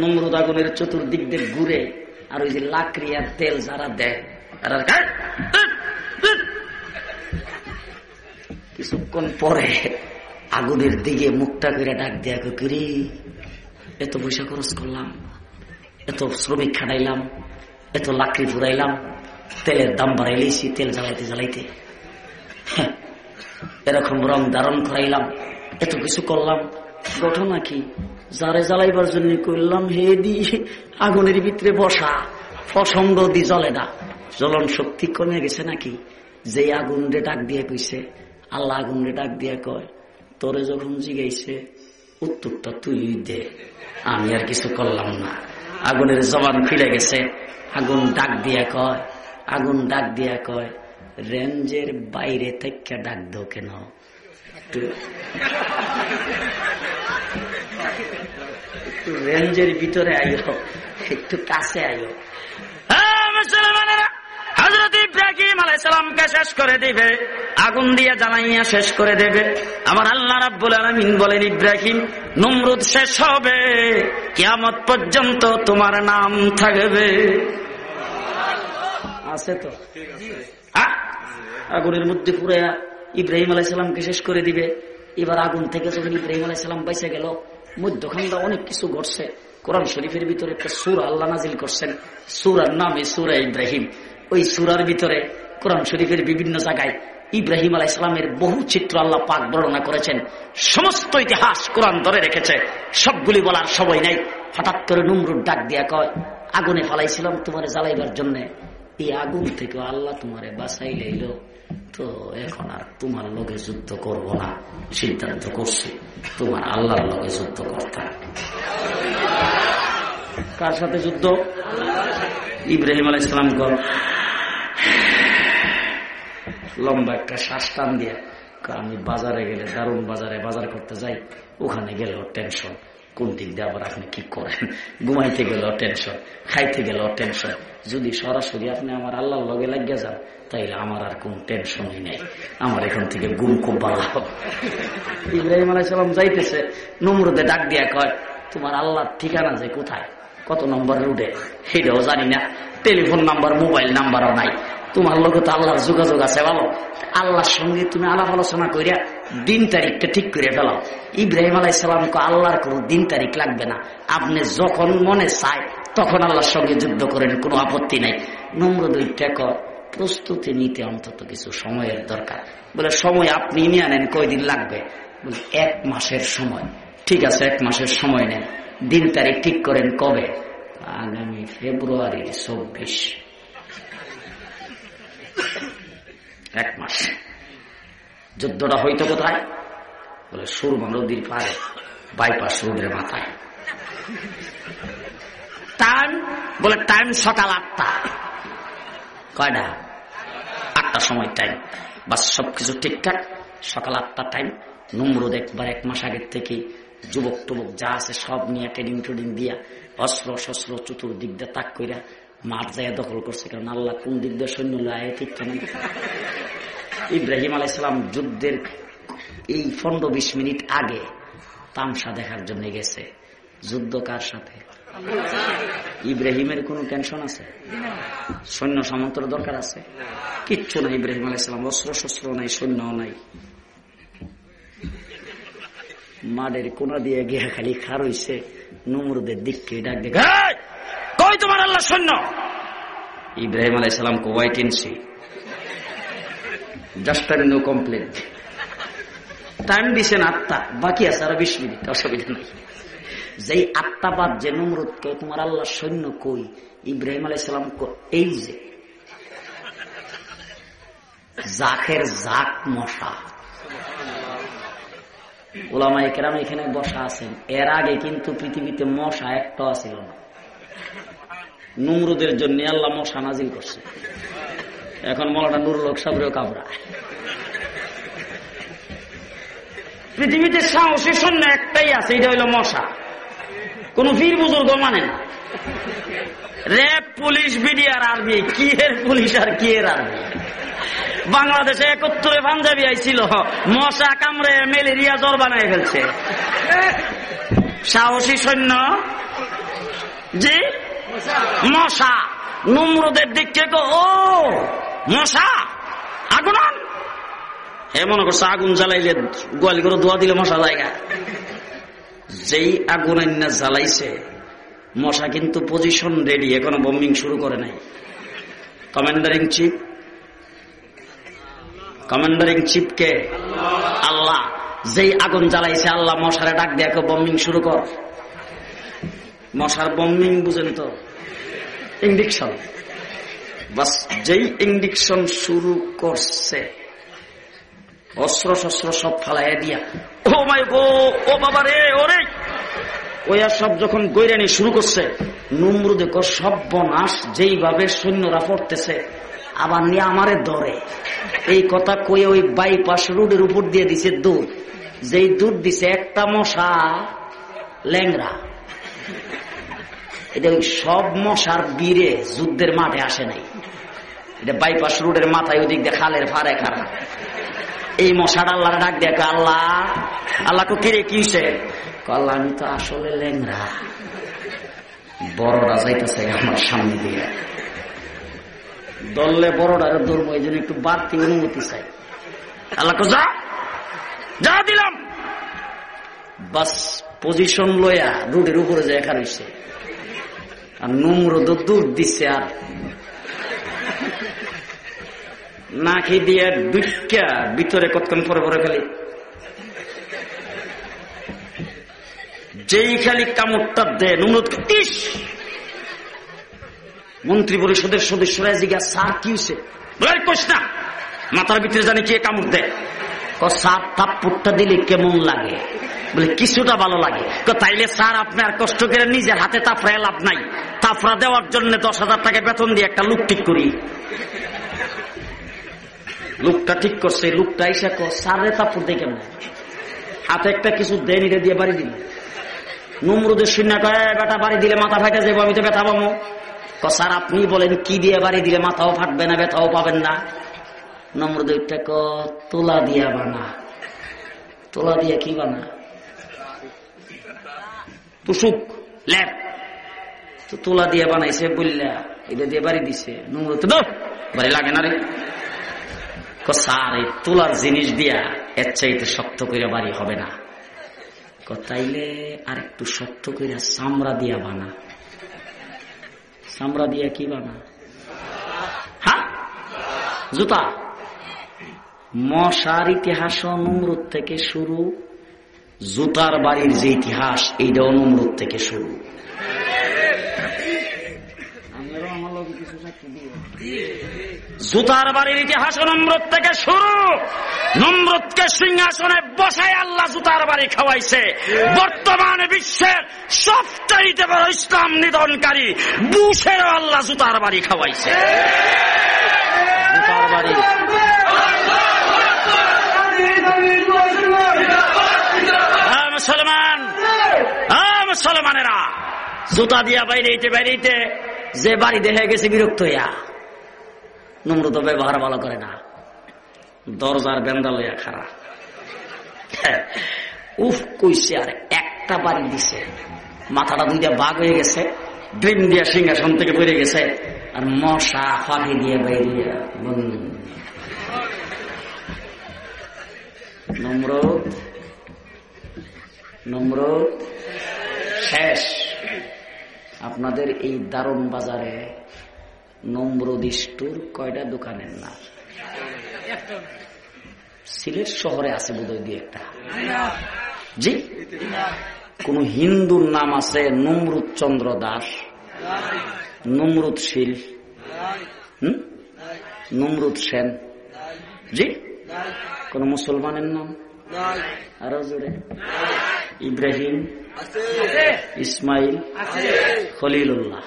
S2: নমরুদ আগুনের চতুর্দিক দিয়ে ঘুরে আর ওই যে লাকড়ি আর তেল যারা দেয় কিছুক্ষণ পরে আগুনের দিকে মুখটা করে ডাক দেয়া করি, এত পয়সা খরচ করলাম, এত শ্রমিক খাটাইলাম, এত লাকড়ি ফুরাইলাম তেলের দাম বাড়াইলেছি তেল জ্বালাইতে জ্বালাইতে। এরকম রং ধারণ করাইলাম, এত কিছু করলাম। ঘটনা কি? যারে জ্বালাইবার জন্য করলাম, হে দি, আগুনের ভিতরে বসা পছন্দ দি জ্বলে না। জ্বলন শক্তি কমে গেছে নাকি? যে আগুন রে ডাক দিয়ে কইছে, আল্লাহ আগুন রে ডাক দিয়ে কয়, তোরে যখন জিগাইছে, উত্তরটা তুই দে। আমি আর কিছু করলাম না। আগুনের জবান খুলে গেছে। আগুন ডাক দিয়া কয়, আগুন ডাক দিয়া কয়, রেঞ্জের বাইরে থেকে ডাক দো কেন? রেঞ্জের ভিতরে আইও একটু কাছে আইও হজরত ইব্রাহিম আলাইসালামকে শেষ করে দিবে, আগুন দিয়ে জ্বালাইয়া শেষ করে দেবে। আমার আল্লাহ রাব্বুল আলমিন বলেন, ইব্রাহিম, নমরুদ শেষ হবে, কিয়ামত পর্যন্ত তোমার নাম থাকবে। আছে তো? আগুনের মধ্যে পুরে ইব্রাহিম আলাইসালামকে শেষ করে দিবে। এবার আগুন থেকে যখন ইব্রাহিম আলাইসালাম বেঁচে গেল, মধ্যখানটা অনেক কিছু ঘটছে। কোরআন শরীফের ভিতরে একটা সুর আল্লাহ নাজিল করছেন। সুরার নামে সুরা ইব্রাহিম। ওই সুরার ভিতরে কোরআন শরীফের বিভিন্ন জায়গায় ইব্রাহিম আলাহ ইসলামের বহু চিত্র আল্লাহ পাক বর্ণনা করেছেন। সমস্ত ইতিহাস কোরআন ধরে রেখেছে। সবগুলি বলার সময় নাই। হঠাৎ করে নুমরুর ডাক দিয়া কয়, আগুনে ফালাইছিলাম তোমার জ্বালাইবার জন্য। এই আগুন থেকে আল্লাহ তোমারে বাঁচাই লইল। তো এখন আর তোমার লোকে যুদ্ধ করব না। সিদ্ধান্ত করছি, তোমার আল্লাহর লোকে যুদ্ধ করতাম কার সাথে যুদ্ধ? ইব্রাহিম আলাহ ইসলাম কর লম্বা একটা শ্বাস টান দিয়ে আমি বাজারে গেলে, দারুণ বাজারে বাজার করতে যাই, ওখানে গেলেও টেনশন কোন দিক দিয়ে আবার আপনি কি করেন? ঘুমাইতে গেলেও টেনশন খাইতে গেলেও টেনশন যদি সরাসরি আপনি আমার আল্লাহর লগে লাগিয়ে যান, তাইলে আমার আর কোন টেনশনই নেই। আমার এখান থেকে ঘুম খুব ভালো ইব্রাহিম আলাইসালাম যাইতেছে, নমরুদে ডাক দিয়া কয়, তোমার আল্লাহর ঠিকানা যে কোথায়? কত নম্বর রুটে? সেটাও জানি না। টেলিফোন নাম্বার, মোবাইল নাম্বারও নাই। তোমার লোকে তো আল্লাহর যোগাযোগ আছে ভালো আল্লাহর সঙ্গে তুমি আলাপ আলোচনা করিয়া দিন তারিখটা ঠিক করে ফেলাও। ইব্রাহিম আলাই সালামকে আল্লাহর কোনো দিন তারিখ লাগবে না। আপনি যখন মনে চায়, তখন আল্লাহর সঙ্গে যুদ্ধ করেন, কোনো আপত্তি নাই। নম্র দুই টেক প্রস্তুতি নিতে অন্তত কিছু সময়ের দরকার। বলে, সময় আপনি নিয়ে আনেন, কয়দিন লাগবে? এক মাসের সময়। ঠিক আছে, এক মাসের সময় নেন। দিন তারিখ ঠিক করেন কবে? আগামী ফেব্রুয়ারির চব্বিশ। এক মাস। যুদ্ধটা হইতো কোথায়? বলে সুরমা নদীর পারে বাইপাস রোডের মাথায়। টাইম বলে টাইম সকাল আটটা। কয়টা আটটার সময় টাইম বাস সবকিছু ঠিকঠাক। সকাল আটটা টাইম নমরুদ একবার এক মাস আগের থেকে যুবক টুবক যা আছে সব নিয়ে ট্রেনিং ট্রেনিং দিয়া অস্ত্র শস্ত্র চতুর্দিক দিয়ে তাক কইরা মাঠ যায় দখল করছে, কারণ আল্লাহ কোন দিক দিয়ে সৈন্য লায় ঠিক কেন ইব্রাহিম আলাইসালাম যুদ্ধের এই পনেরো বিশ মিনিট আগে তামসা দেখার জন্য গেছে। যুদ্ধ কার সাথে? ইব্রাহিমের কোন টেনশন আছে? সৈন্য সামন্তর দরকার আছে? কিচ্ছু নাই ইব্রাহিম আলাইসালাম অস্ত্র শস্ত্র নাই সৈন্য নাই। মাঠের কোনা দিয়ে গিয়া খালি খার হইছে, নমরুদের দিককে ডাক দেখে কই তোমার আল্লাহ সৈন্য। ইব্রাহিম আলাইসালাম কোয়াই টেনছি জাস্ট নো কমপ্লেন টাইম দিছেন আত্মা, বাকি আছে আরও বিশ মিনিট অসুবিধা নেই। যেই আত্মা বাদ যে তোমার আল্লাহ সৈন্য কই? ইব্রাহিম আলাইসালাম এই যে। জাকের জাক মশা। কেরাম এখানে বসা আছেন। এর আগে কিন্তু পৃথিবীতে মশা একটা ছিল না। নুমরুদের জন্য আল্লাহ মশা নাজিল করছে। এখন মলাটা নুরুল হক সাবরেও কাবরা পৃথিবীতে সাহসী সৈন্য একটাই আছে, এটা হইল মশা। কোন ফির বুজুর্গ মানে না। র্যাব, পুলিশ বিডিআর আর্মি কি এর পুলিশ আর কি এর আর্মি বাংলাদেশে একত্রে পাঞ্জাবি আইছিল। মশা কামড়ে ম্যালেরিয়া জ্বর বানায় ফেলছে। সাহসী সৈন্য জি মশা, নমরুদের দিক থেকে, ও, মশা আগুন হে মনে করছে, আগুন জ্বালাইলে গোয়ালি করে ধোয়া দিলে মশা জায়গা যেই আগুন আন্না জ্বালাইছে, মশা কিন্তু পজিশন রেডি এখনও বম্বিং শুরু করে নাই। Commander in chief commander in chief কে? আল্লাহ। যেই আগুন জ্বালাইছে, আল্লাহ মশারে ডাক দিয়ে বম্বিং শুরু কর। মশার বম্বিং বুঝেন তো? ইন্ডিকশন বাস যেই ইন্ডিকশন শুরু করছে অস্ত্র শস্ত্র সব ফালাই দিয়া, ও মাই গো, ও বাবা রে ওরে ওয়া সব যখন গৈরানি শুরু করছে নুমরু দেখো সব বনাশ যেইভাবে সৈন্যরা পড়তেছে, আবার নিয়ে আমারে ধরে। এই কথা কয়ে ওই বাইপাস রোডের উপর দিয়ে দিছে দুধ। যেই দুধ দিছে একটা মশা ল্যাংরা এটা ওই সব মশার বীরে যুদ্ধের মাঠে আসে নাই। এটা বাইপাস রোডের মাথায় ওদিক দিয়ে খালের ফারে খারা এই মশাটা আল্লাহ ডাক দেখ আল্লাহ আল্লাহ কো কিরে কিসে আল্লাহ, আমি তো আসলে লেংরা বড়রা যাইতেছে আমার সামনে দিয়ে। দললে বড়টার ধর্ম এই জন্য একটু বাড়তি অনুমতি চাই। আল্লাহ যা যা দিলাম। বাস পজিশন লয়া রোডের উপরে যায় একা রয়েছে আর নোংর দূর দিচ্ছে আর। নাকি দিয়ে দুইটা ভিতরে কতক্ষণ পরে পরে খালি। যেই খালি কামড়টা দেয় নুমরত ইস! মন্ত্রী পরিষদের সদস্যরা জিজ্ঞা স্যার কি হয়েছে বলে কোস না। মাথার ভিতরে জানি কে কামড় দেয়। সার থাপ্পুরটা দিলে কেমন লাগে? বলে, কিছুটা ভালো লাগে। তাইলে স্যার আপনার কষ্ট করে নিজের হাতে তাফরা লাভ নাই। তাফরা দেওয়ার জন্য দশ হাজার টাকা বেতন দিয়ে একটা লুক ঠিক করি। লুকটা ঠিক করছে লুকটা এসে সারে তাপুর দেখে কেমন হাতে একটা কিছু দেন এটা দিয়ে বাড়ি দিল নমরুদের শূন্য বেটা, বাড়ি দিলে মাথা ফাইতে যাব আমি তো ব্যথা পাবো। স্যার, আপনি বলেন, কি দিয়ে বাড়ি দিলে মাথাও ফাটবে না, ব্যথাও পাবেন না? নম্রদৈটা ক তোলা দিয়া বানা। তোলা দিয়া কি বানা? তুসুক। ল্যাপ তো তোলা দিয়ে বানাইছে বললা এটা দিয়ে বাড়ি দিছে। নম্র তো বাড়ি লাগে না রে। স্যার, এই তোলার জিনিস দিয়া এর চাইতে শক্ত করে বাড়ি হবে না। তাইলে আর একটু শক্ত করে চামড়া দিয়া বানা। চামড়া দিয়া কি বানা? হ্যাঁ? জুতা। মশার ইতিহাস নমরুদ থেকে শুরু জুতার বাড়ির যে ইতিহাস, এইটা নমরুদ থেকে শুরু। জুতার বাড়ির ইতিহাস নম্রত থেকে শুরু। নম্রতকে সিংহাসনে বসায় আল্লাহ জুতার বাড়ি খাওয়াইছে। বর্তমানে বিশ্বের সবচাইতে বড় ইসলাম নিধনকারী বুশেরও আল্লাহ জুতার বাড়ি খাওয়াইছে। জুতার বাড়ি মুসলমান। মুসলমানেরা, জুতা দিয়া বাইরেইতে বাইরেইতে যে বাড়ি দেখে গেছে বিরক্ত হইয়া নম্রত ব্যবহার ভালো করে না। দরজার বেন্দা লইয়া খারা উফ, কইছে, আর একটা বাড়ি দিছে। মাথাটা দুইটা বাঘ হয়ে গেছে ড্রিম দিয়া সিংহাসন থেকে বেরিয়ে গেছে, আর মশা ফাঁকি দিয়ে বাইরে নম্রত নম্রত শেষ। আপনাদের এই দারুণ বাজারে নম্রদিষ্টুর কয়টা দোকানের নাম? সিলেট শহরে আছে বোধহয় দিয়ে একটা। জি? কোন হিন্দুর নাম আছে নমরুদ চন্দ্র দাস, নমরুদ শীল, হম? নমরুদ সেন। জি? কোন মুসলমানের নাম? আরও জোরে। ইব্রাহিম, ইসমাইল, খলিলুল্লাহ,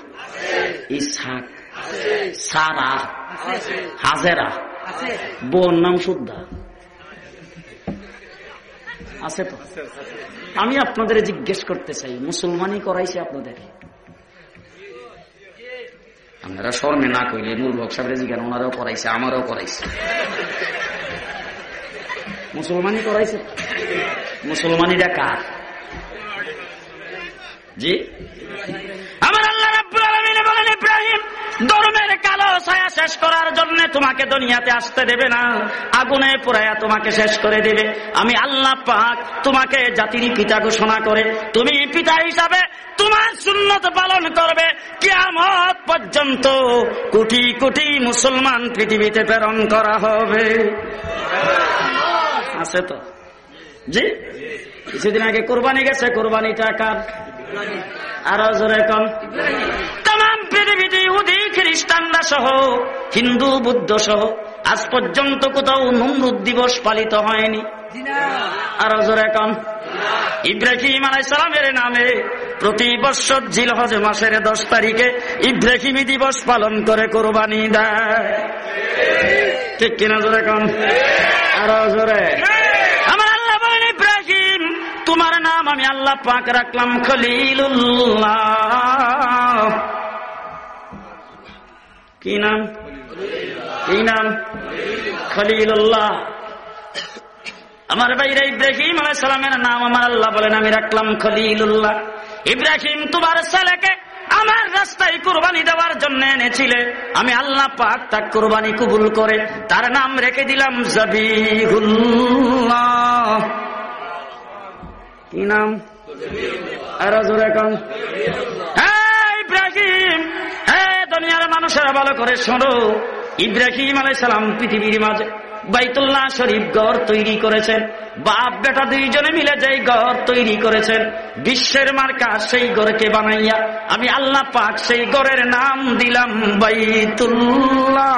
S2: ইসহাক, সারা, হাজেরা, বোন নাম সুদ্দা। আছে তো? আমি আপনাদের জিজ্ঞেস করতে চাই, মুসলমানই করাইছে আপনাদের? আপনারা স্বর্ণে না কইলে নূর হক সাহেবের জিজ্ঞান ওনারাও করাইছে, আমারও করাইছে। মুসলমানই করাইছে? মুসলমানিরা কার? জি? আমার আল্লাহ বলেন, ইব্রাহিম, ধর্মের কালো ছায়া শেষ করার জন্য তোমাকে দুনিয়াতে আসতে দেবে না। আগুনে পোড়াইয়া তোমাকে শেষ করে দেবে। আমি আল্লাহ পাক তোমাকে জাতির পিতা ঘোষণা করে, তুমি পিতা হিসাবে তোমার সুন্নত পালন করবে। কিয়ামত পর্যন্ত কোটি কোটি মুসলমান পৃথিবীতে প্রেরণ করা হবে। আছে তো? জি? কিছুদিন আগে কোরবানি গেছে কোরবানি টাকার আরও জোরে কম। তাম পৃথিবীতে ইহুদি, খ্রিস্টানরা সহ, হিন্দু, বুদ্ধ সহ, আজ পর্যন্ত কোথাও নমরুদ দিবস পালিত হয়নি। আরও জোরে কম। ইব্রাহিম আলাইসালামের নামে প্রতি বছর জিল হজ মাসের দশ তারিখে ইব্রাহিমি দিবস পালন করে কোরবানি দেয়। ঠিক কিনা জোরে কম? আরও জোরে। আমি আল্লাহ পাক রাখলাম খলিলুল্লাহ। কি নাম? কি নাম? খলিল্লাহ আমার বাইরে ইব্রাহিম আলাই সালামের নাম আমার আল্লাহ বলেন, আমি রাখলাম খলিলুল্লাহ। ইব্রাহিম তোমার ছেলেকে আমার রাস্তায় কুরবানি দেওয়ার জন্য এনেছিলে। আমি আল্লাহ পাক তার কুরবানি কবুল করে তার নাম রেখে দিলাম জবিহুল্লাহ। কি নাম? আরও জোরে কম হ্যাঁ ইব্রাহিম হ্যাঁ দুনিয়ার মানুষেরা ভালো করে শোনো। ইব্রাহিম আলাই সালাম পৃথিবীর মাঝে বাইতুল্লাহ শরীফ গড় তৈরি করেছেন। বাপ বেটা দুইজনে মিলে যেই গড় তৈরি করেছেন। বিশ্বের মার্কা সেই গড়কে বানাইয়া আমি আল্লাহ পাক সেই গড়ের নাম দিলাম বাইতুল্লাহ।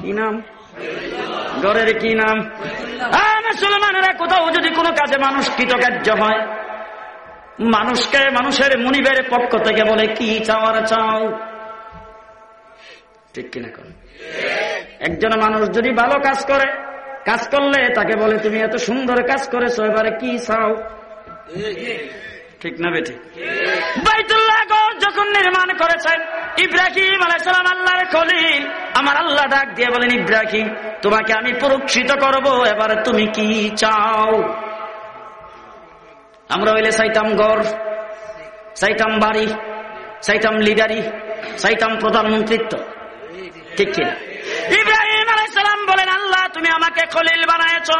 S2: কি নাম? গড়ের কি নাম? মুসলমানেরা কোথাও যদি কোনো কাজে মানুষ কৃতকার্য হয়, মানুষকে মানুষের মনিবের পক্ষ থেকে বলে, কি চাওয়ার চাও? ঠিক কিনা কোন? একজন মানুষ যদি ভালো কাজ করে, কাজ করলে তাকে বলে, তুমি এত সুন্দর কাজ করেছ, এবারে কি চাও? ঠিক না বেটি বাইতুল্লাহ যখন নির্মাণ করেছেন, ইব্রাহিম আলাইসালাম আল্লাহর খলিল। আমার আল্লাহ ডাক দিয়ে বলেন, ইব্রাহিম, তোমাকে আমি পুরক্ষিত করব, এবার তুমি কি চাও? আমরা হইলে চাইতাম গড় চাইতাম বাড়ি, চাইতাম লিডারি, চাইতাম প্রধানমন্ত্রিত্ব। ঠিক কিনা ইব্রাহিম আলাইসালাম বলেন আল্লাহ তুমি আমাকে খলিল বানায়েছ?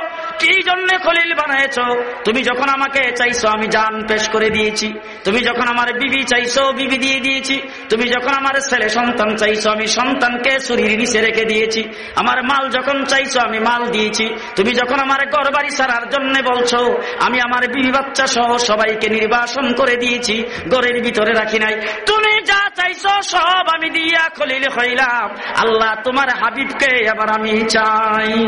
S2: কি জন্য খলিল বানায়েছ? তুমি যখন আমাকে চাইছো, আমি জান পেশ করে দিয়েছি। তুমি যখন আমার বিবি চাইছো, বিবি দিয়ে দিয়েছি। তুমি যখন আমার ছেলে সন্তান চাইছো, আমি সন্তানকে শরীর নিচে রেখে দিয়েছি। আমার মাল যখন চাইছো, আমি মাল দিয়েছি। তুমি যখন আমার ঘর বাড়ি ছাড়ার জন্য বলছো, আমি আমার বিবি বাচ্চা সহ সবাইকে নির্বাসন করে দিয়েছি। ঘরের ভিতরে রাখি নাই। তুমি যা চাইছো, সব আমি দিয়া খলিল হইলাম। আল্লাহ তোমার হাবিবকে এবার আমি চাই।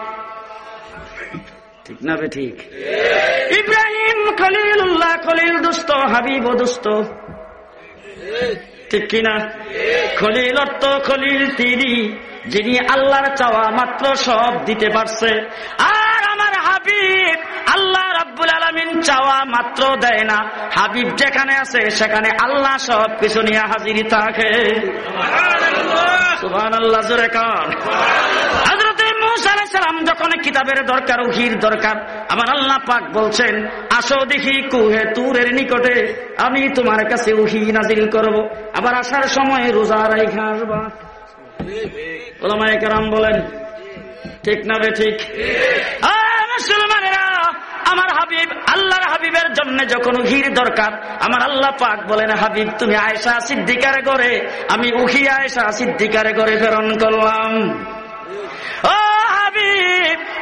S2: ঠিক না বে ঠিক? ইব্রাহিম খলিলুল্লাহ, খলিল দুস্ত, হাবিব দুস্ত। ঠিক কিনা খলিল অর্থ খলিল তিনি যিনি আল্লাহর চাওয়া মাত্র সব দিতে পারছে। আর আমার হাবিব আল্লাহ রাব্বুল আলমিন চাওয়া মাত্র দেয় না। হাবিব যেখানে আছে, সেখানে আল্লাহ সব কিছু নিয়ে হাজির থাকে। আল্লাহ যখন কিতাবের দরকার ওহির দরকার, আমার আল্লাহ পাক বলছেন, আসো দেখি কুহে তুরের নিকটে, আমি তোমার কাছে ওহি নাজিল করব। আবার আসার সময় রোজা রাইখা আসবা। বলেন, ঠিক না বে ঠিক? মুসলমানেরা, আমার হাবিব, আল্লাহর হাবিবের জন্য যখন উহির দরকার, আমার আল্লাহ পাক বলেন, হাবিব, তুমি আয়সা সিদ্দিকার করে আমি উহি আয়সা সিদ্দিকার করে প্রেরণ করলাম।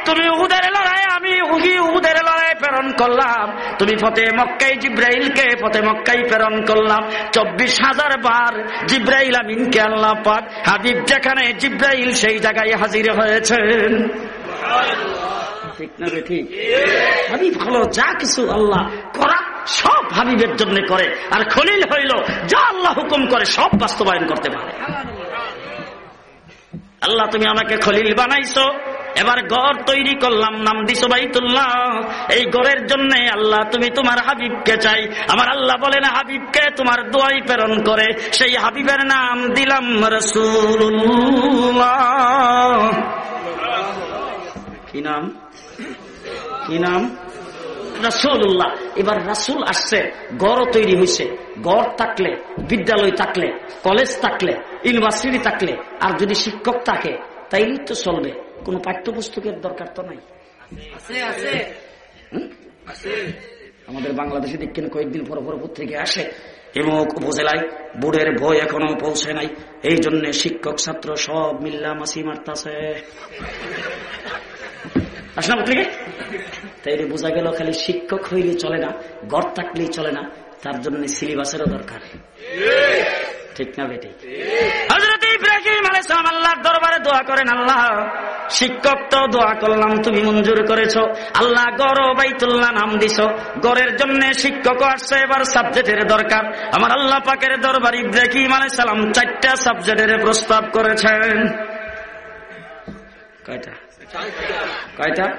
S2: তুমি উহুদের লড়াই আমি উহি উহুদের লড়াই প্রেরণ করলাম। তুমি ফতে মক্কাই জিব্রাইলকে ফতে মক্কাই প্রেরণ করলাম। চব্বিশ হাজার বার জিব্রাইল আমিনকে আল্লাহ পাক হাবিব যেখানে জিব্রাইল সেই জায়গায় হাজির হয়েছেন। ঠিক না ঠিক। হাবিব হলো যা কিছু আল্লাহ করা সব হাবিবের জন্য করে। আর খলিল হইল যা আল্লাহ হুকুম করে সব বাস্তবায়ন করতে পারে। আল্লাহ তুমি আমাকে খলিল বানাইছো। এবার ঘর তৈরি করলাম, নাম দিছো বাইতুল্লাহ। এই ঘরের জন্য আল্লাহ, তুমি তোমার হাবিবকে চাই। আমার আল্লাহ বলেন, হাবিবকে তোমার দোয়াই প্রেরণ করে। সেই হাবিবের নাম দিলাম রসুল্লাহ কি নাম? কি নাম? রাসুল্লাহ এবার রাসুল আসছে গড় তৈরি হয়েছে গড় থাকলে, বিদ্যালয় থাকলে, কলেজ থাকলে, ইউনিভার্সিটি থাকলে, আর যদি শিক্ষক থাকে তাইলে তো চলবে। কোন পাঠ্যপুস্তকের দরকার তো নাই? আমাদের বাংলাদেশে দেখছেন কয়েকদিন পর পর পত্রিকায় আসে এবং উপজেলায় বোর্ডের ভয় এখনও পৌঁছে নাই। এই জন্য শিক্ষক ছাত্র সব মিল্লা মাসি মারতাছে। আসলে পত্রিকা তাইলে বোঝা গেল খালি শিক্ষক হইলে চলে না গড় থাকলেই চলে না। তার জন্য সিলেবাসেরও দরকার। ঠিক। না বেটি? আলাইসালাম আল্লাহর দরবারে দোয়া করেন আল্লাহ। শিক্ষক তো দোয়া করলাম, তুমি মঞ্জুর করেছ। আল্লাহ গড় বাইতুল্লাহ নাম দিছ। গড়ের জন্য শিক্ষক আসছে, এবার সাবজেক্টের দরকার। আমার আল্লাহ পাকের দরবার ইব্রাহিম আলাই সালাম চারটা সাবজেক্টের প্রস্তাব করেছেন। কয়টা? কয়টা?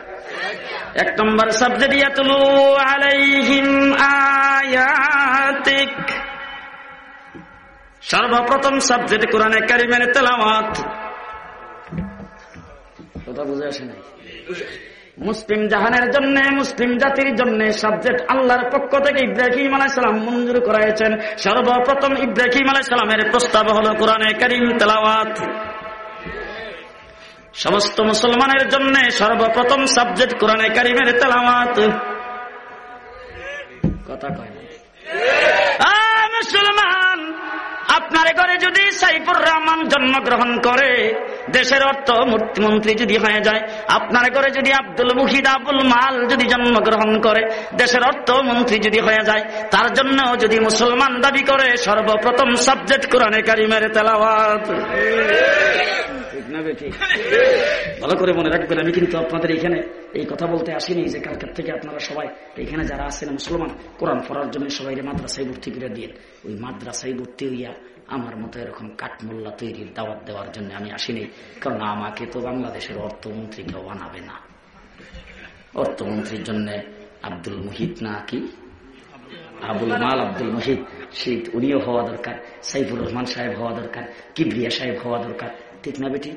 S2: এক নম্বর, সাবজেক্ট ইয়াতলু আলাইহিম আয়াতিক। সর্বপ্রথম সাবজেক্ট কোরআনে কারিমের তেলাওয়াত। কথা বুঝে আসে নাই? মুসলিম জাহানের জন্য, মুসলিম জাতির জন্য সাবজেক্ট আল্লাহর পক্ষ থেকে ইব্রাহিম আলাইসালাম মঞ্জুর করাইছেন সর্বপ্রথম ইব্রাহিম আলাইসালামের প্রস্তাব হল কোরআনে করিম তেলাওয়াত। সমস্ত মুসলমানের জন্য সর্বপ্রথম সাবজেক্ট কোরআনে কারিমের তেলাওয়াত। কথা কয় মুসলমান! আপনার ঘরে যদি সাইফুর রহমান জন্মগ্রহণ করে, দেশের অর্থ মন্ত্রী যদি হয়ে যায়, আপনার ঘরে যদি আব্দুল মুহিদ আবুল মাল যদি জন্মগ্রহণ করে, দেশের অর্থ মন্ত্রী যদি হয়ে যায়, তার জন্য যদি মুসলমান দাবি করে, সর্বপ্রথম সাবজেক্ট কোরআনে কারিমের তেলাওয়াত। ভালো করে মনে রাখবেন, আমি কিন্তু আপনাদের এখানে এই কথা বলতে আসিনি যে কালকার থেকে আপনারা সবাই, এখানে যারা আছেন মুসলমান, কোরআন পড়ার জন্য সবাই মাদ্রাসায় ভর্তি করে দিয়ে, ওই মাদ্রাসায় ভর্তি হইয়া আমার মতো এরকম কাঠমোল্লা তৈরির দাওয়াত দেওয়ার জন্য আমি আসিনি, কারণ আমাকে তো বাংলাদেশের অর্থমন্ত্রী কেউ বানাবে না। অর্থমন্ত্রীর জন্য আব্দুল মুহিত না কি? আবুল মাল আব্দুল মহিদ শীত উনিও হওয়া দরকার, সাইফুর রহমান সাহেব হওয়া দরকার, কিবরিয়া সাহেব হওয়া দরকার, ঠিক না বেটি?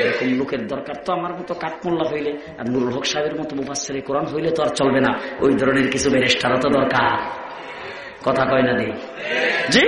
S2: এরকম লোকের দরকার তো আমার মতো কাঠমোল্লা হইলে, আর নুরুল হক সাহেবের মতো মুফাসের কোরআন হইলে তো আর চলবে না, ওই ধরনের কিছু ব্যারিস্টারও তো দরকার। কথা কয় না দিই জি?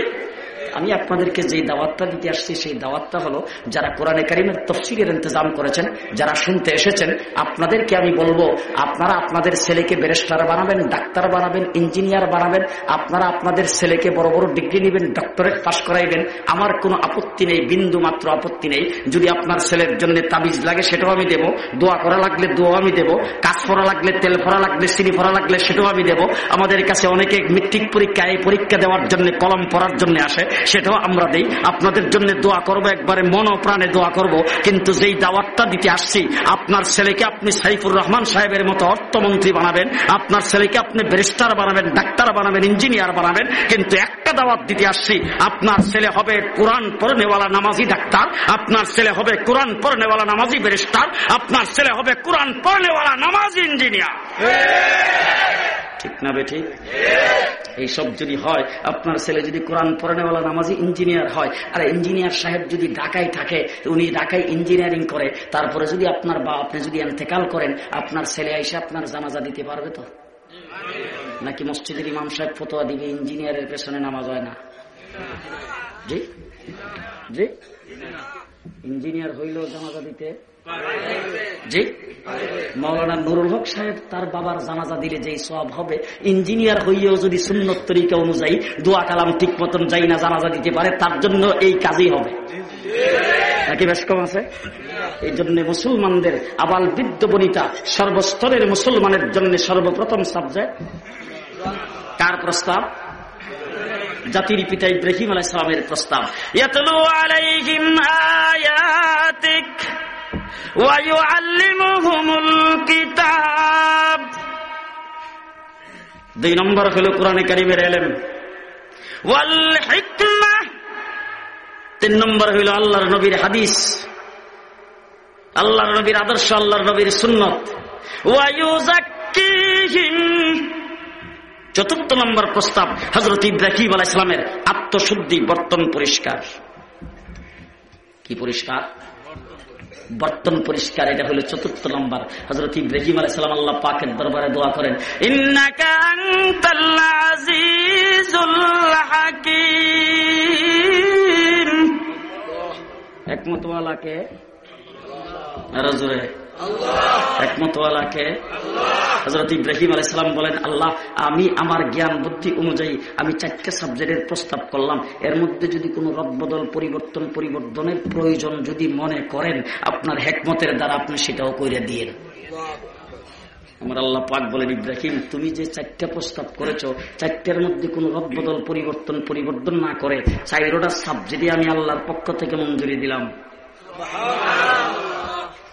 S2: আমি আপনাদেরকে যে দাওয়াতটা দিতে আসছি, সেই দাওয়াতটা হলো, যারা কোরআনে কারিমের তফসিলের ইন্তজাম করেছেন, যারা শুনতে এসেছেন, আপনাদেরকে আমি বলব, আপনারা আপনাদের ছেলেকে ব্যারিস্টার বানাবেন, ডাক্তার বানাবেন, ইঞ্জিনিয়ার বানাবেন, আপনারা আপনাদের ছেলেকে বড় বড় ডিগ্রি নেবেন, ডক্টরেট পাশ করাইবেন, আমার কোনো আপত্তি নেই, বিন্দু মাত্র আপত্তি নেই। যদি আপনার ছেলের জন্য তাবিজ লাগে, সেটাও আমি দেবো। দোয়া করা লাগলে দোয়া আমি দেবো। কাজ ফরা লাগলে তেল ফরা লাগলে চিনি ফরা লাগলে, সেটাও আমি দেবো। আমাদের কাছে অনেকে মেট্রিক পরীক্ষা এই পরীক্ষা দেওয়ার জন্য, কলম পড়ার জন্য আসে। সেটাও আমরা দিই। আপনাদের জন্য দোয়া করব, একবারে মন প্রাণে দোয়া করব। কিন্তু যেই দাওয়াতটা দিতে আসছি, আপনার ছেলেকে আপনি সাইফুর রহমান সাহেবের মতো অর্থমন্ত্রী বানাবেন, আপনার ছেলেকে আপনি ব্যারিস্টার বানাবেন, ডাক্তার বানাবেন, ইঞ্জিনিয়ার বানাবেন, কিন্তু একটা দাওয়াত দিতে আসছি, আপনার ছেলে হবে কোরআন পড়নেওয়ালা নামাজি ডাক্তার, আপনার ছেলে হবে কোরআন পড়নেওয়ালা নামাজি ব্যারিস্টার, আপনার ছেলে হবে কোরআন পড়নেওয়ালা নামাজি ইঞ্জিনিয়ার। ঠিক না বেঠিক এইসব যদি হয়, আপনার ছেলে যদি কোরআন পড়ানেওয়ালা নামাজি ইঞ্জিনিয়ার হয়, আর ইঞ্জিনিয়ার সাহেব যদি ঢাকায় থাকে উনি ঢাকায় ইঞ্জিনিয়ারিং করে, তারপরে যদি আপনার বা, আপনি যদি এন্তেকাল করেন, আপনার ছেলে এসে আপনার জানাজা দিতে পারবে তো? নাকি মসজিদের ইমাম সাহেব ফতোয়া দিবে, ইঞ্জিনিয়ারের পেছনে নামাজ হয় না? জি? জি? ইঞ্জিনিয়ার হইলেও জানাজা দিতে জি? মৌলানা নুরুল হক সাহেব তার বাবার জানাজা দিলে যেই সব হবে, ইঞ্জিনিয়ার হইয়াও যদি সুন্নত তরিকা অনুযায়ী দোয়া কালাম ঠিক মতন যাই না জানাজা দিতে পারে, তার জন্য এই কাজই হবে। নাকি বেশ কম আছে? এই জন্য মুসলমানদের আবাল বৃদ্ধ বনিতা সর্বস্তরের মুসলমানের জন্য সর্বপ্রথম সাবজেক্ট কার প্রস্তাব? জাতির পিতা ইব্রাহিম আলাহ সালামের প্রস্তাব। ইয়াতলু আলাইহিম আয়াতিক দুই নম্বর হলো কোরআনে কারিমের এলেম। তিন নম্বর হইল আল্লাহর নবীর হাদিস। আল্লাহর নবীর আদর্শ, আল্লাহর নবীর সুন্নত। চতুর্থ নম্বর প্রস্তাব হজরত ইব্রাহিম আলাহ ইসলামের আত্মশুদ্ধি, বর্তন পরিষ্কার। কি পরিষ্কার? বর্তন পরিষ্কার এটা হলো চতুর্থ নম্বর। হজরত ইব্রাহিম আলাই সালাম আল্লাহ পাকের দরবারে দোয়া করেন একমতওয়ালাকে রাজুরে একমতওয়ালাকে হজরত ইব্রাহিম আলাইসালাম বলেন, আল্লাহ, আমি আমার জ্ঞান বুদ্ধি অনুযায়ী আমি চারটে সাবজেক্টের প্রস্তাব করলাম। এর মধ্যে যদি কোনো রদবদল পরিবর্তন পরিবর্তনের প্রয়োজন যদি মনে করেন, আপনার হেকমতের দ্বারা আপনি সেটাও করে দিয়ে আমার আল্লাহ পাক বলেন, ইব্রাহিম, তুমি যে চারটা প্রস্তাব করেছ, চারটার মধ্যে কোনো রদবদল পরিবর্তন পরিবর্তন না করে চাইরোটা সাবজেক্টে আমি আল্লাহর পক্ষ থেকে মঞ্জুরি দিলাম।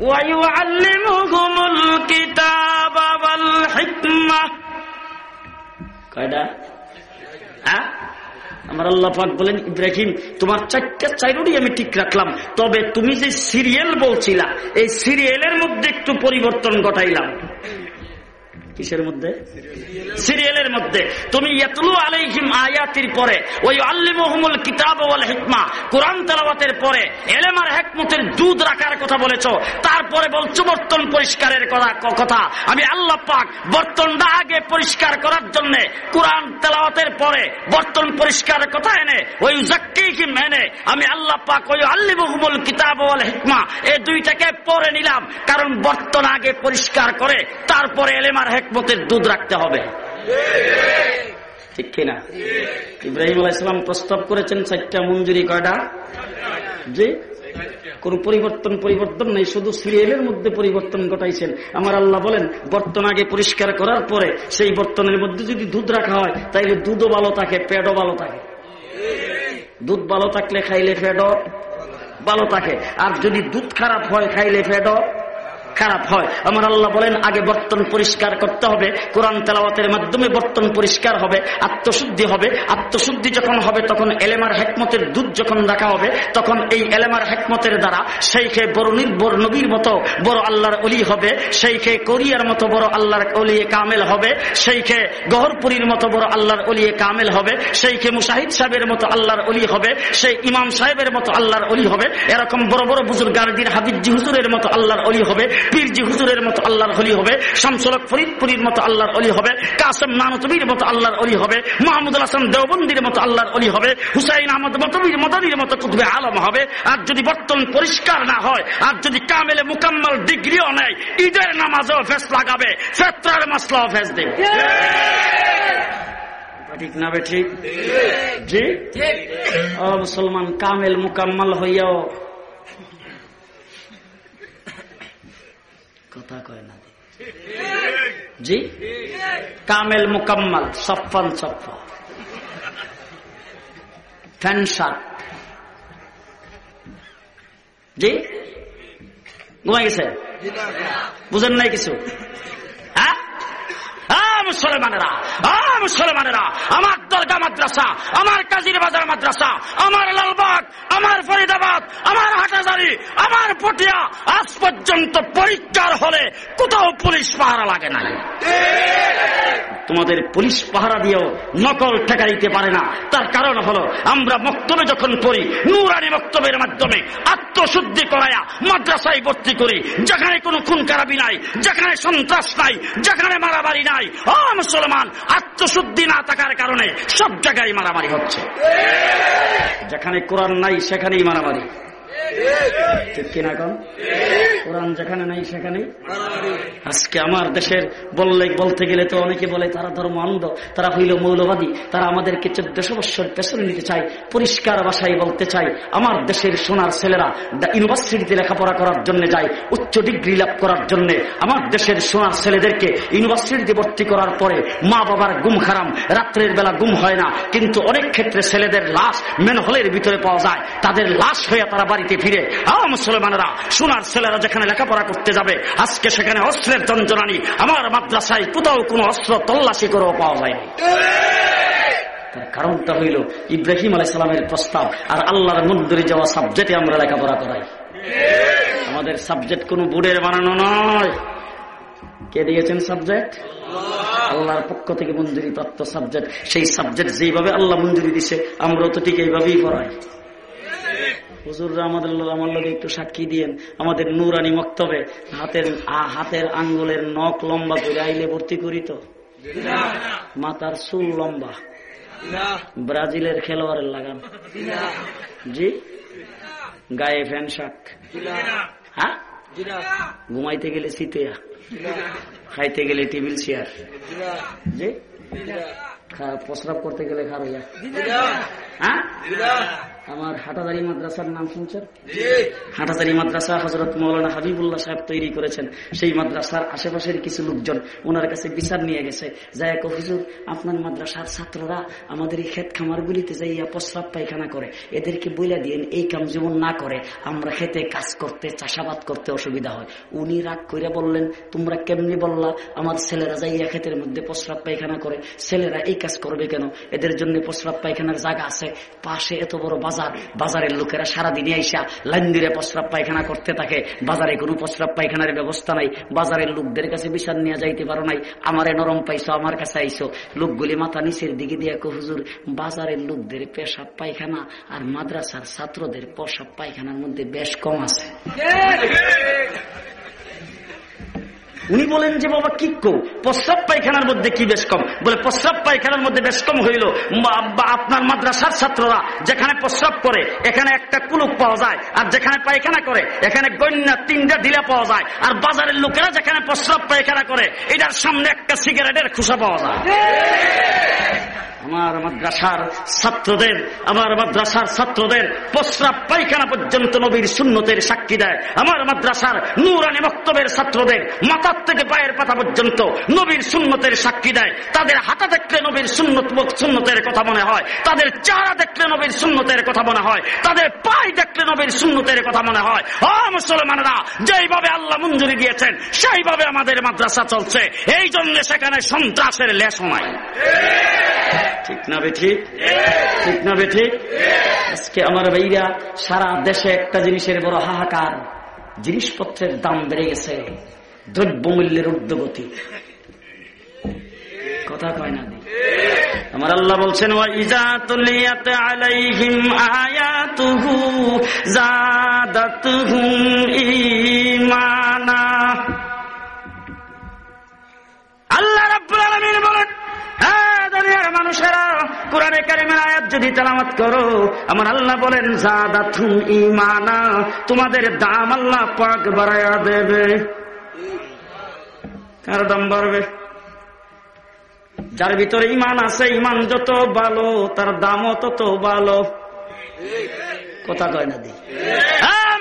S2: ويعلمهم الكتاب والحكمة কয়টা হ্যাঁ আমার আল্লাহ পাক বলেন ইব্রাহিম তোমার চারটা চাইরুটি আমি ঠিক রাখলাম তবে তুমি যে সিরিয়াল বলছিলা এই সিরিয়ালের মধ্যে একটু পরিবর্তন ঘটাইলাম কিসের মধ্যে? সিরিয়ালের মধ্যে। তুমি ইয়াতলু আলাইহিম আয়াতির পরে ওই আল্লিমুহুমুল কিতাব ওয়াল হিকমা, কোরআন তেলাওয়াতের পরে এলেমার হেকমতের দুধ রাখার কথা বলেছ, তারপরে বলছো বর্তন পরিষ্কারের কথা আমি আল্লাহ পাক বর্তনটা আগে পরিষ্কার করার জন্য কোরআন তেলাওয়াতের পরে বর্তন পরিষ্কারের কথা এনে ওই জাক্কিহিম এনে, আমি আল্লাহ পাক ওই আল্লিমুহুমুল কিতাব ওয়াল হিকমা, এই দুইটাকে পরে নিলাম। কারণ বর্তন আগে পরিষ্কার করে, তারপরে এলেমার হেকমতের দুধ রাখতে হবে। ঠিক কিনা? ইব্রাহিম আলাইসালাম প্রস্তাব করেছেন চারটা মঞ্জুরি কয়টা? যে কোন পরিবর্তন পরিবর্তন নেই, শুধু সিরিয়ালের মধ্যে পরিবর্তন ঘটাইছেন। আমার আল্লাহ বলেন, বর্তন আগে পরিষ্কার করার পরে সেই বর্তনের মধ্যে যদি দুধ রাখা হয়, তাইলে দুধও ভালো থাকে, পেটও ভালো থাকে। দুধ ভালো থাকলে খাইলে ফেডও ভালো থাকে। আর যদি দুধ খারাপ হয়, খাইলে ফেডও খারাপ হয়। আমার আল্লাহ বলেন, আগে বর্তন পরিষ্কার করতে হবে, কোরআন তেলাওয়াতের মাধ্যমে বর্তন পরিষ্কার হবে, আত্মশুদ্ধি হবে। আত্মশুদ্ধি যখন হবে, তখন এলেমার হেকমতের দুধ যখন রাখা হবে, তখন এই এলেমার হেকমতের দ্বারা সেই খেয়ে বড় নির্ভর নবীর মতো বড় আল্লাহর অলি হবে সেই খেয়ে কোরিয়ার মতো বড় আল্লাহর অলিয়ে কামেল হবে সেই খেয়ে গহরপুরীর মতো বড় আল্লাহর অলিয়ে কামেল হবে সেইখে মুশাহিদ সাহেবের মতো আল্লাহর অলি হবে, সেই ইমাম সাহেবের মতো আল্লাহর অলি হবে, এরকম বড় বড় বুজুর্গারদিন হাবিজি হুজুরের মতো আল্লাহর অলি হবে পীরজি হুজুরের মতো আল্লাহর অলি হবে শামসুলক ফরিদপুরীর মতো আল্লাহর অলি হবে কাসম নানতবির মতো আল্লাহর অলি হবে মাহমুদুল হাসান দেওবন্দির মতো আল্লাহর অলি হবে হুসাইন আহমদ মতবির মদনির মতো কুতুবে আলম হবে। আর যদি বর্তমান পরিষ্কার না হয় আর যদি কামেলে মুকাম্মল ডিগ্রিও নেয় ঈদের নামাজও ফেস লাগাবে ফেত্রার মাসলাও ফেস দেবে। ঠিক না ঠিক? জি? ও মুসলমান কামেল মুকাম্মল হইয়াও কথা কয় না জি? কামেল মুকাম্মাল সফান সফা ফ্যান শার্ট। জি? ঘুমাই গেছে? বুঝেন নাই কিছু? হ্যাঁ? মুসলমানেরা মুসলমানেরা, আমার দরগা মাদ্রাসা, আমার কাজির বাজার মাদ্রাসা, আমার লালবাগ, আমার ফরিদাবাদ, আমার হাটাজারি আমার পটিয়া, আজ পর্যন্ত পরীক্ষার হলে কোথাও পুলিশ পাহারা লাগে না তোমাদের পুলিশ পাহারা দিয়েও নকল ঠেকা দিতে পারে না। তার কারণ হলো, আমরা বক্তব্যে যখন পড়ি, নুরানি বক্তব্যের মাধ্যমে আত্মশুদ্ধি করায়া মাদ্রাসায় ভর্তি করি, যেখানে কোনো খুন কারাবি নাই, যেখানে সন্ত্রাস নাই, যেখানে মারামারি নাই। ও মুসলমান, আত্মশুদ্ধি না থাকার কারণে সব জায়গায় মারামারি হচ্ছে। যেখানে কোরআন নাই সেখানেই মারামারি। ঠিক কিনা কন? কোরআন যেখানে নাই সেখানেই আজকে আমার দেশের বললে বলতে গেলে তো অনেকে বলে, তারা ধর্ম তারা হইল মৌলবাদী, তারা বৎসর পেছনে নিতে চায়, পরিষ্কার ভাষায় বলতে আমার দেশের সোনার ছেলেরা ইউনিভার্সিটিতে লেখাপড়া করার জন্য যায়, উচ্চ ডিগ্রি লাভ করার জন্য। আমার দেশের সোনার ছেলেদেরকে ইউনিভার্সিটিতে ভর্তি করার পরে মা বাবার গুম হারাম রাত্রের বেলা গুম হয় না। কিন্তু অনেক ক্ষেত্রে ছেলেদের লাশ মেনহলের ভিতরে পাওয়া যায়। তাদের লাশ হয়ে তারা বাড়িতে ফিরে। আ মুসলমানেরা, সোনার ছেলেরা যেখানে লেখাপড়া করতে যাবে, আজকে সেখানে অস্ত্রের যন্ত্রণানি আমার মাদ্রাসায় কোথাও কোনো অস্ত্র তল্লাশি করেও পাওয়া যায়নি। তার কারণটা হইল ইব্রাহিম আলাই সালামের প্রস্তাব আর আল্লাহর মন্দিরে যাওয়া সাবজেক্টে আমরা লেখাপড়া করাই। আমাদের সাবজেক্ট কোন বোর্ডের বানানো নয়। কে দিয়েছেন সাবজেক্ট আল্লাহর পক্ষ থেকে মঞ্জুরি প্রাপ্ত সাবজেক্ট সেই সাবজেক্ট যেভাবে আল্লাহ মঞ্জুরি দিছে, আমরাও তো ঠিক এইভাবেই পড়াই। হুজুররা আমাদের আমার লোক একটু সাক্ষী দিয়েন। আমাদের নুরানি মক্তবে, হাতের হাতের আঙ্গুলের নখ লম্বা করে আইলে ভর্তি করি তো? মাথার চুল লম্বা। ব্রাজিলের খেলোয়াড়ের লাগান জি? গায়ে ফ্যান শাক। হ্যাঁ? ঘুমাইতে গেলে সিতেয়া। খাইতে গেলে টেবিল চেয়ার। জি? প্রস্রাব করতে গেলে খারইয়া। হ্যাঁ? আমার হাটাদারি মাদ্রাসার নাম শুনছেন? হাটাদারি মাদ্রাসা হজরত মৌলানা হাবিবুল্লাহ সাহেব তৈরি করেছেন। সেই মাদ্রাসার আশেপাশের কিছু লোকজন ওনার কাছে বিচার নিয়ে গেছে। যাই হুজুর আপনার মাদ্রাসার ছাত্ররা আমাদের এই ক্ষেত খামারগুলিতে যাইয়া প্রস্রাব পায়খানা করে। এদেরকে বইলা দিয়ে এই কাম যেমন না করে আমরা খেতে কাজ করতে চাষাবাদ করতে অসুবিধা হয়। উনি রাগ করে বললেন তোমরা কেমনি বললা আমার ছেলেরা যাইয়া ক্ষেতের মধ্যে প্রস্রাব পায়খানা করে। ছেলেরা এই কাজ করবে কেন? এদের জন্য প্রস্রাব পায়খানার জায়গা আছে। পাশে এত বড় বাজার, বাজারের লোকেরা সারাদিনে আইসা লাইন দিয়ে প্রস্রাব পায়খানা করতে থাকে। বাজারে কোনো প্রস্রাব পায়খানার ব্যবস্থা নাই। বাজারের লোকদের কাছে বিচার নিয়ে যাইতে পারো নাই। আমারে নরম পাইছো, আমার কাছে আইসো। লোকগুলি মাথা নিচের দিকে দিয়ে হুজুর, বাজারের লোকদের পেশাব পায়খানা আর মাদ্রাসার ছাত্রদের পেশাব পায়খানার মধ্যে বেশ কম আছে। উনি বলেন যে, বাবা, কি কো? প্রস্রাব পায়খানার মধ্যে কি বেশ কম? বলে, প্রস্রাব পায়খানার মধ্যে বেশ কম হইল। আপনার মাদ্রাসার ছাত্ররা যেখানে প্রস্রাব করে, এখানে একটা কুলুক পাওয়া যায়। আর যেখানে পায়খানা করে, এখানে গন্যা তিনটা ঢিলা পাওয়া যায়। আর বাজারের লোকেরা যেখানে প্রস্রাব পায়খানা করে, এটার সামনে একটা সিগারেটের খুশা পাওয়া যায়। আমার মাদ্রাসার ছাত্রদের, আমার মাদ্রাসার ছাত্রদের প্রস্রাব পায়খানা পর্যন্ত নবীর শূন্যতের সাক্ষী দেয়। আমার মাদ্রাসার নুরানি বক্তব্যের ছাত্রদের মাথার থেকে পায়ের পাতা পর্যন্ত নবীর শূন্যতের সাক্ষী দেয়। তাদের হাতা দেখলে নবীর শূন্যত শূন্যতের কথা মনে হয়। তাদের চারা দেখলে নবীর শূন্যতের কথা মনে হয়। তাদের পায়ে দেখলে নবীর শূন্যতের কথা মনে হয়। ও মুসলমানেরা, যেইভাবে আল্লাহ মঞ্জুরি দিয়েছেন, সেইভাবে আমাদের মাদ্রাসা চলছে। এই জন্য সেখানে সন্ত্রাসের লেশ নাই। ঠিক না বেঠি ঠিক? না বেঠি আজকে আমার ভাইরা সারা দেশে একটা জিনিসের বড় হাহাকার। জিনিসপত্রের দাম বেড়ে গেছে। দ্রব্যমূল্যের ঊর্ধ্বগতি। কথা কয় না আমার আল্লাহ বলছেন আলাইহিম তেলামাত করো। আমার আল্লাহ বলেন জাদাতুম ইমানা তোমাদের দাম আল্লাহ পাক বাড়াইয়া দেবে। কার দাম বাড়বে? যার ভিতরে ইমান আছে ইমান যত ভালো, তার দামও তত ভালো। কথা কয় না দিই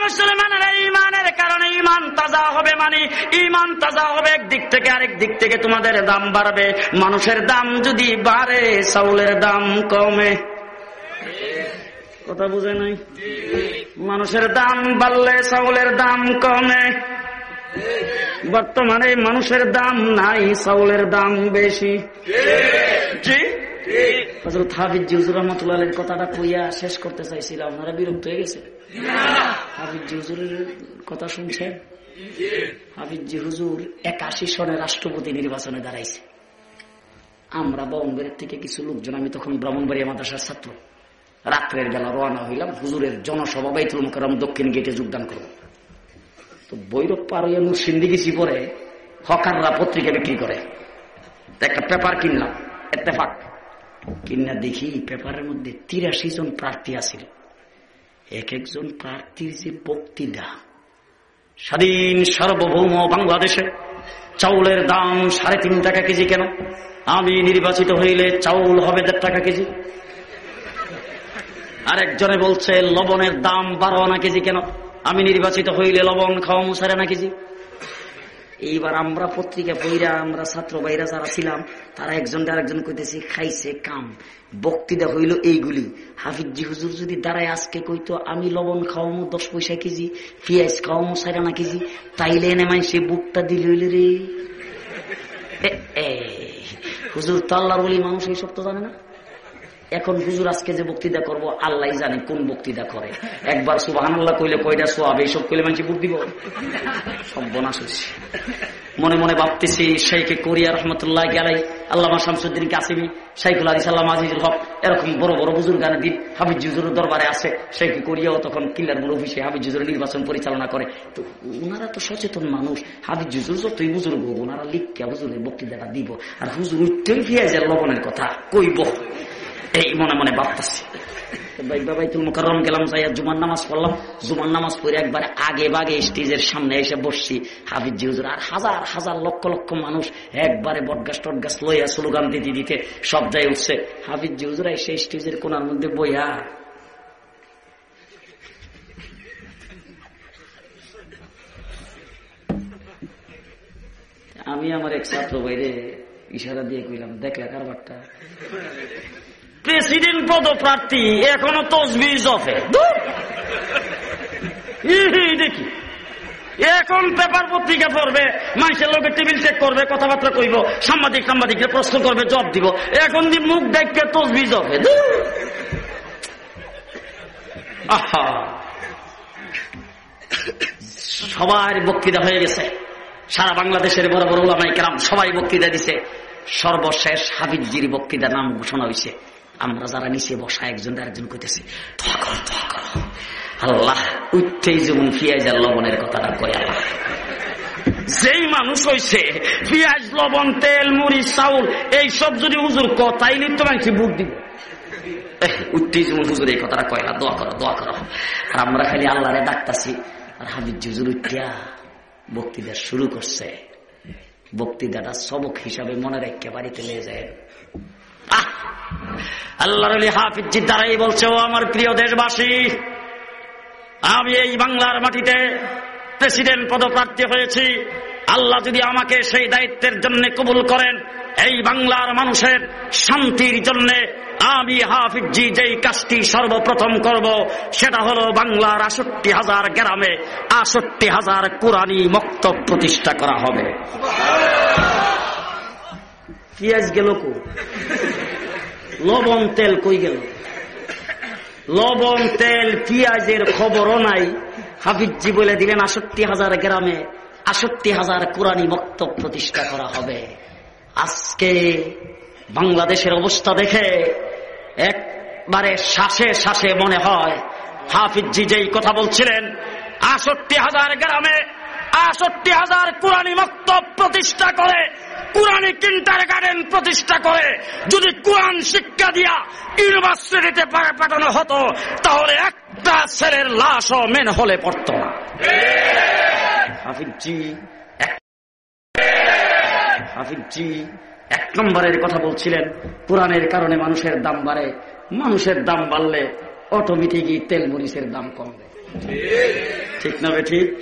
S2: মুসলমানের ইমানের কারণে ইমান তাজা হবে মানে ইমান তাজা হবে একদিক থেকে আরেক দিক থেকে তোমাদের দাম বাড়বে। মানুষের দাম যদি বাড়ে, চাউলের দাম কমে। কথা বুঝে নাই? মানুষের দাম বাড়লে চাউলের দাম কমে। বর্তমানে মানুষের দাম নাই, চাউলের দাম বেশি। জি? হজরত হাবিজ জিউজুর কথাটা কইয়া শেষ করতে চাইছিলাম। আপনারা বিরক্ত হয়ে গেছে হাবিজ জিউজুরের কথা শুনছেন? হাবিজ জি হুজুর একাশি সনে রাষ্ট্রপতি নির্বাচনে দাঁড়াইছে। আমরা বঙ্গের থেকে কিছু লোকজন, আমি তখন ব্রাহ্মণবাড়িয়া মাদ্রাসার ছাত্র। রাত্রের বেলা রওনা হইলাম, হুজুরের জনসভা বাইতুল মুকরম দক্ষিণ গেটে যোগদান করব তো বৈরব পার হইয়া মুসিন্দি গেছি পরে, হকাররা পত্রিকা বিক্রি করে। একটা পেপার কিনলাম, এত্তেফাক। কিনা দেখি পেপারের মধ্যে তিরাশি জন প্রার্থী আছিল। এক একজন প্রার্থীর যে বক্তৃতা, স্বাধীন সার্বভৌম বাংলাদেশে চাউলের দাম সাড়ে তিন টাকা কেজি কেন? আমি নির্বাচিত হইলে চাউল হবে দেড় টাকা কেজি। আরেকজনে বলছে, লবণের দাম বারো আনা কেজি কেন? আমি নির্বাচিত হইলে লবণ খাওয়া মুসারে না কেজি? এইবার আমরা পত্রিকা বইরা আমরা ছাত্র বাইরা যারা ছিলাম, তারা একজন আরেকজন কইতেছি, খাইছে কাম। বক্তৃতা হইল এইগুলি। হাফিজি হুজুর যদি দাঁড়ায় আজকে কইতো, আমি লবণ খাওয়ামো দশ পয়সা কেজি, পিঁয়াজ খাওয়ামো সাড়ে আনা কেজি, তাইলে এনে মাই সে বুকটা দিল হইল রে। হুজুর তো আল্লাহর বলি মানুষ, এইসব তো জানে না। এখন হুজুর আজকে যে বক্তৃতা করব, আল্লাহ জানে কোন বক্তৃতা করে। একবার সুবাহান আল্লাহ কইলে কয়টা সোয়াব, এইসব কইলে মানুষ বুক দিব সব বনাস হচ্ছে। মনে মনে ভাবতেছি শেখে কোরিয়া রহমতুল্লাহ গেলাই আল্লাহ শামসুদ্দিন কাসিমি শাইকুল আলী সাল্লাম আজিজুল হক, এরকম বড় বড় বুজুর গানে দিন হাবিজ জুজুর দরবারে আছে শেখ কোরিয়াও তখন কিল্লার মূল অফিসে হাবিজ জুজুর নির্বাচন পরিচালনা করে। তো ওনারা তো সচেতন মানুষ হাবিজ জুজুর যতই বুজুর্গ হোক ওনারা লিখকে হুজুরের বক্তৃতাটা দিব। আর হুজুর উঠতেই ফিয়াজের লবণের কথা কইব। এই মনে মনে ভাবতেছি। নামাজ পড়লাম। নামাজ পড়ে আগে বাগে স্টেজের সামনে এসে বসছি। হাজার হাজার লক্ষ লক্ষ মানুষ একবারে বটগাছ, টটগাছ লইয়া দিতে দিতে সব উঠছে। হাফিজ জি হুজুর এসে স্টেজের কোনার মধ্যে আমি আমার এক ছাত্র বাইরে ইশারা দিয়ে কইলাম দেখলা কারবারটা। প্রেসিডেন্ট পদপ্রার্থী এখনও তসবিজ অফে দেখি। এখন পেপার পত্রিকা পড়বে মানুষের লোকে টেবিল চেক করবে কথাবার্তা কইব সাংবাদিক সাংবাদিককে প্রশ্ন করবে জব দিব। এখন যে মুখ দেখবে তসবিজ অফে আহা। সবার বক্তৃতা হয়ে গেছে। সারা বাংলাদেশের বড় বড় ওলামাই কেরাম সবাই বক্তৃতা দিছে। সর্বশেষ হাবিজির বক্তৃতার নাম ঘোষণা হয়েছে আমরা যারা নিচে বসা একজন আরেকজন কইতেছি আল্লাহ উঠতেই যেমন পিঁয়াজ আর লবণের কথাটা কয় আল্লাহ। যেই মানুষ হয়েছে পেঁয়াজ, লবণ, তেল মুড়ি চাউল এই সব যদি হুজুর কথাই লিপ্ত মানুষ বুক দিব। উঠতেই যেমন হুজুর এই কথাটা কয়লা দোয়া করো দোয়া করো। আর আমরা খালি আল্লাহরে ডাকতাছি, আর হাবিজ হুজুর উঠিয়া বক্তৃতা শুরু করছে। বক্তৃতাটা সবক হিসাবে মনে রেখে বাড়িতে নিয়ে যায়। আল্লাহর হাফিজি দ্বারাই বলছে, ও আমার প্রিয় দেশবাসী, আমি এই বাংলার মাটিতে প্রেসিডেন্ট পদপ্রার্থী হয়েছি। আল্লাহ যদি আমাকে সেই দায়িত্বের জন্য কবুল করেন, এই বাংলার মানুষের শান্তির জন্য আমি হাফিজি যেই কাজটি সর্বপ্রথম করব, সেটা হলো বাংলার আষট্টি হাজার গ্রামে আষট্টি হাজার কোরআনী মক্ত প্রতিষ্ঠা করা হবে। পিঁয়াজ গেল কো লবণ তেল কই গেল? লবণ তেল, পিঁয়াজের খবরও নাই। হাফিজি বলে দিলেন, আষট্টি হাজার গ্রামে আষট্টি হাজার কোরআনী মক্তব প্রতিষ্ঠা করা হবে। আজকে বাংলাদেশের অবস্থা দেখে একবারে শ্বাসে শ্বাসে মনে হয়, হাফিজি যেই কথা বলছিলেন, আষট্টি হাজার গ্রামে আষট্টি হাজার কোরআনী মক্তব প্রতিষ্ঠা করে কোরআনী কিন্টার গার্ডেন প্রতিষ্ঠা করে, যদি কোরআন শিক্ষা দিয়া ইউনিভার্সিটিতে পাঠানো হতো, তাহলে একটা ছেলের লাশও মেন হলে পড়ত না। এক নম্বরের কথা বলছিলেন, কোরআনের কারণে মানুষের দাম বাড়ে, মানুষের দাম বাড়লে অটোমেটিকই তেল মরিচের দাম কমবে। ঠিক না ঠিক?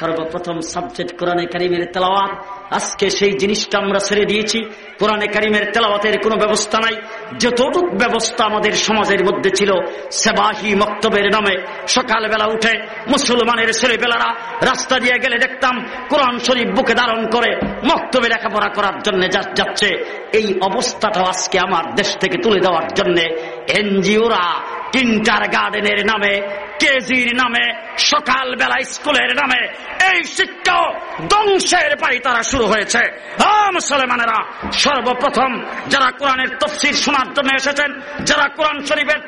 S2: সর্বপ্রথম সাবজেক্ট কোরআনে কারিমের তেলাওয়াত। আজকে সেই জিনিসটা আমরা ছেড়ে দিয়েছি। কোরআনে কারিমের তেলাওয়াতের কোনো ব্যবস্থা নাই। যতটুক ব্যবস্থা আমাদের সমাজের মধ্যে ছিল, সেবাহি মক্তবের নামে সকালবেলা উঠে মুসলমানের ছেলেবেলারা রাস্তা দিয়ে গেলে দেখতাম কোরআন শরীফ বুকে ধারণ করে মক্তবে লেখাপড়া করার জন্য যাচ্ছে। এই অবস্থাটা আজকে আমার দেশ থেকে তুলে দেওয়ার জন্য এনজিওরা কিন্টার গার্ডেনের নামে, কেজির নামে, সকালবেলা স্কুলের নামে, এই শিক্ষা ধ্বংসের পাই তারা শুরু হয়েছে। মুসলমানেরা, সর্বপ্রথম যারা কোরআনের তফসির শোনার জন্য এসেছেন, যারা কোরআন শরীফের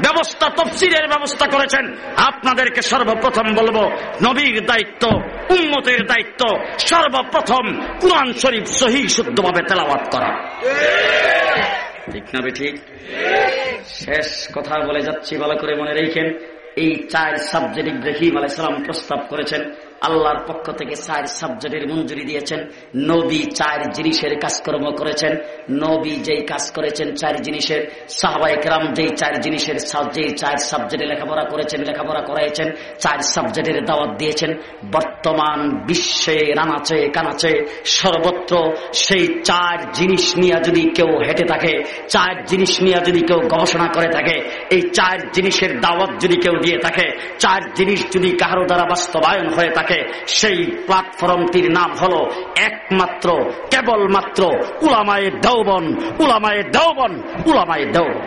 S2: ব্যবস্থা, তফসিরের ব্যবস্থা করেছেন, আপনাদেরকে সর্বপ্রথম বলব, নবীর দায়িত্ব উন্মতের দায়িত্ব, সর্বপ্রথম কোরআন শরীফ সহি শুদ্ধভাবে তেলাওয়াত করা। ঠিক না ঠিক? শেষ কথা বলে যাচ্ছি, ভালো করে মনে রেখেন, এই চার সাবজেক্ট ইব্রাহিম আলাইসালাম প্রস্তাব করেছেন। আল্লাহর পক্ষ থেকে চার সাবজেক্টের মঞ্জুরি দিয়েছেন। নবী চার জিনিসের কাজকর্ম করেছেন। নবী যেই কাজ করেছেন চার জিনিসের সাহবাইকরাম যেই চার জিনিসের যেই চার সাবজেক্টে লেখাপড়া করেছেন, লেখাপড়া করাইছেন, চার সাবজেক্টের দাওয়াত দিয়েছেন। বর্তমান বিশ্বে রানাচে, কানাচে সর্বত্র সেই চার জিনিস নিয়ে যদি কেউ হেঁটে থাকে, চার জিনিস নিয়ে যদি কেউ গবেষণা করে থাকে, এই চার জিনিসের দাওয়াত যদি কেউ দিয়ে থাকে, চার জিনিস যদি কারও দ্বারা বাস্তবায়ন হয়ে থাকে থাকে সেই প্ল্যাটফর্মটির নাম হলো একমাত্র, কেবলমাত্র উলামায়ের দৌবন উলামায়ের দৌবন উলামায়ের দৌবন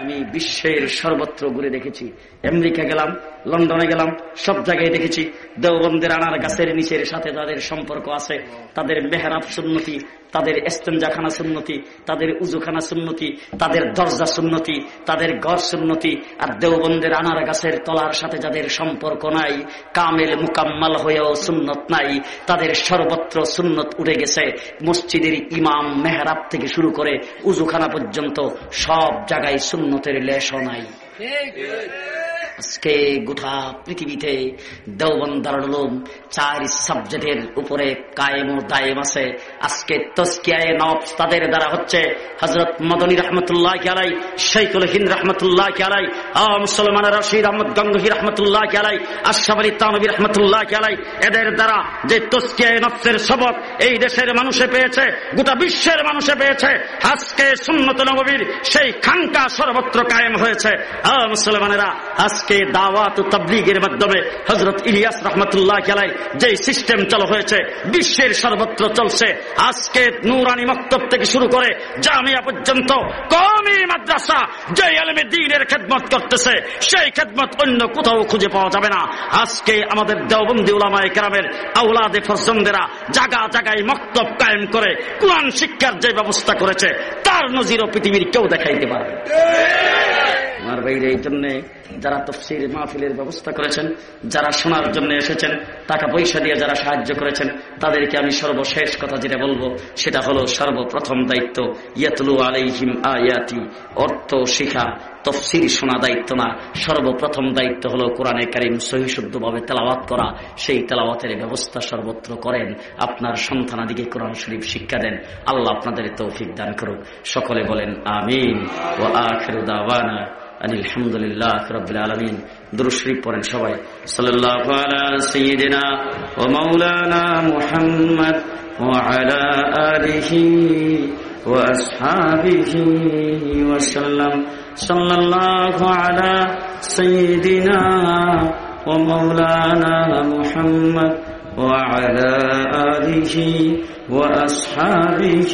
S2: আমি বিশ্বের সর্বত্র ঘুরে দেখেছি। আমেরিকা গেলাম লন্ডনে গেলাম, সব জায়গায় দেখেছি দেওবন্দের আনার গাছের নিচের সাথে তাদের সম্পর্ক আছে, তাদের মেহরাব সুন্নতি, তাদের এস্তেঞ্জাখানা সুন্নতি, তাদের উজুখানা সুন্নতি, তাদের দরজা সুন্নতি, তাদের ঘর সুন্নতি, আর দেওবন্দের আনার গাছের তলার সাথে যাদের সম্পর্ক নাই, কামেল মুকাম্মাল হয়েও সুন্নত নাই, তাদের সর্বত্র সুন্নত উঠে গেছে, মসজিদের ইমাম মেহরাব থেকে শুরু করে উজুখানা পর্যন্ত সব জায়গায় সুন্নতের লেশও নাই। আজকে গোটা পৃথিবীতে দেওবন্দারুম চার সাবজেক্টের উপরে কায়েম ও দায়েম আছে। আজকে তস্কিয়ায় নব তাদের দ্বারা হচ্ছে হজরত মদনী রহমতুল্লাহ আলাই শৈকুল হিন্দ রহমতুল্লাহ আলাই মুসলমান রশিদ আহমদ গঙ্গহি রহমতুল্লাহ আলাই আশাফ আলী তানবী রহমতুল্লাহ আলাই এদের দ্বারা যে তস্কিয়ায় নফসের সবক এই দেশের মানুষে পেয়েছে, গোটা বিশ্বের মানুষে পেয়েছে, আজকে সুন্নত নবীর সেই খানকা সর্বত্র কায়েম হয়েছে। আ মুসলমানেরা আজকে দাওয়াত তাবলিগের মাধ্যমে হজরত ইলিয়াস রহমতুল্লাহ খেলায় যে সিস্টেম চালু হয়েছে, বিশ্বের সর্বত্র চলছে। আজকে নুরানি মক্তব থেকে শুরু করে জামিয়া পর্যন্ত কমি মাদ্রাসা যে আলমে দিনের খেদমত করতেছে, সেই খেদমত অন্য কোথাও খুঁজে পাওয়া যাবে না। আজকে আমাদের দেওবন্দি উলামায় কেরামের আউলাদে ফরজন্দেরা জায়গা জায়গায় মক্তব কায়েম করে কোরআন শিক্ষার যে ব্যবস্থা করেছে, তার নজিরও পৃথিবীর কেউ দেখাইতে পারবে আমার বাইরে এই জন্য যারা তফসির মাহফিলের ব্যবস্থা করেছেন, যারা শোনার জন্য এসেছেন, টাকা পয়সা দিয়ে যারা সাহায্য করেছেন, তাদেরকে আমি সর্বশেষ কথা যেটা বলব, সেটা হলো সর্বপ্রথম দায়িত্ব, ইয়াতলু আলাইহিম আয়াতি, অর্থ শিখা, তফসির শোনা দায়িত্ব না। সর্বপ্রথম দায়িত্ব হলো কোরআনে কারিম সহিশুদ্ধভাবে তেলাওয়াত করা, সেই তেলাওয়াতের ব্যবস্থা সর্বত্র করেন, আপনার সন্তানাদিকে কোরআন শরীফ শিক্ষা দেন, আল্লাহ আপনাদের তৌফিক দান করুক। সকলে বলেন, আমিন ও আখরুদাওয়ানা আলহামদুলিল্লাহ রবিল আলমিন দুরুশরীফ পড়েন সবাই সাল্লাহ সঈদিনা ও মৌলানা মুহাম্মদ وعلى آله وأصحابه وسلم صلى الله على سيدنا ومولانا محمد وعلى آله وأصحابه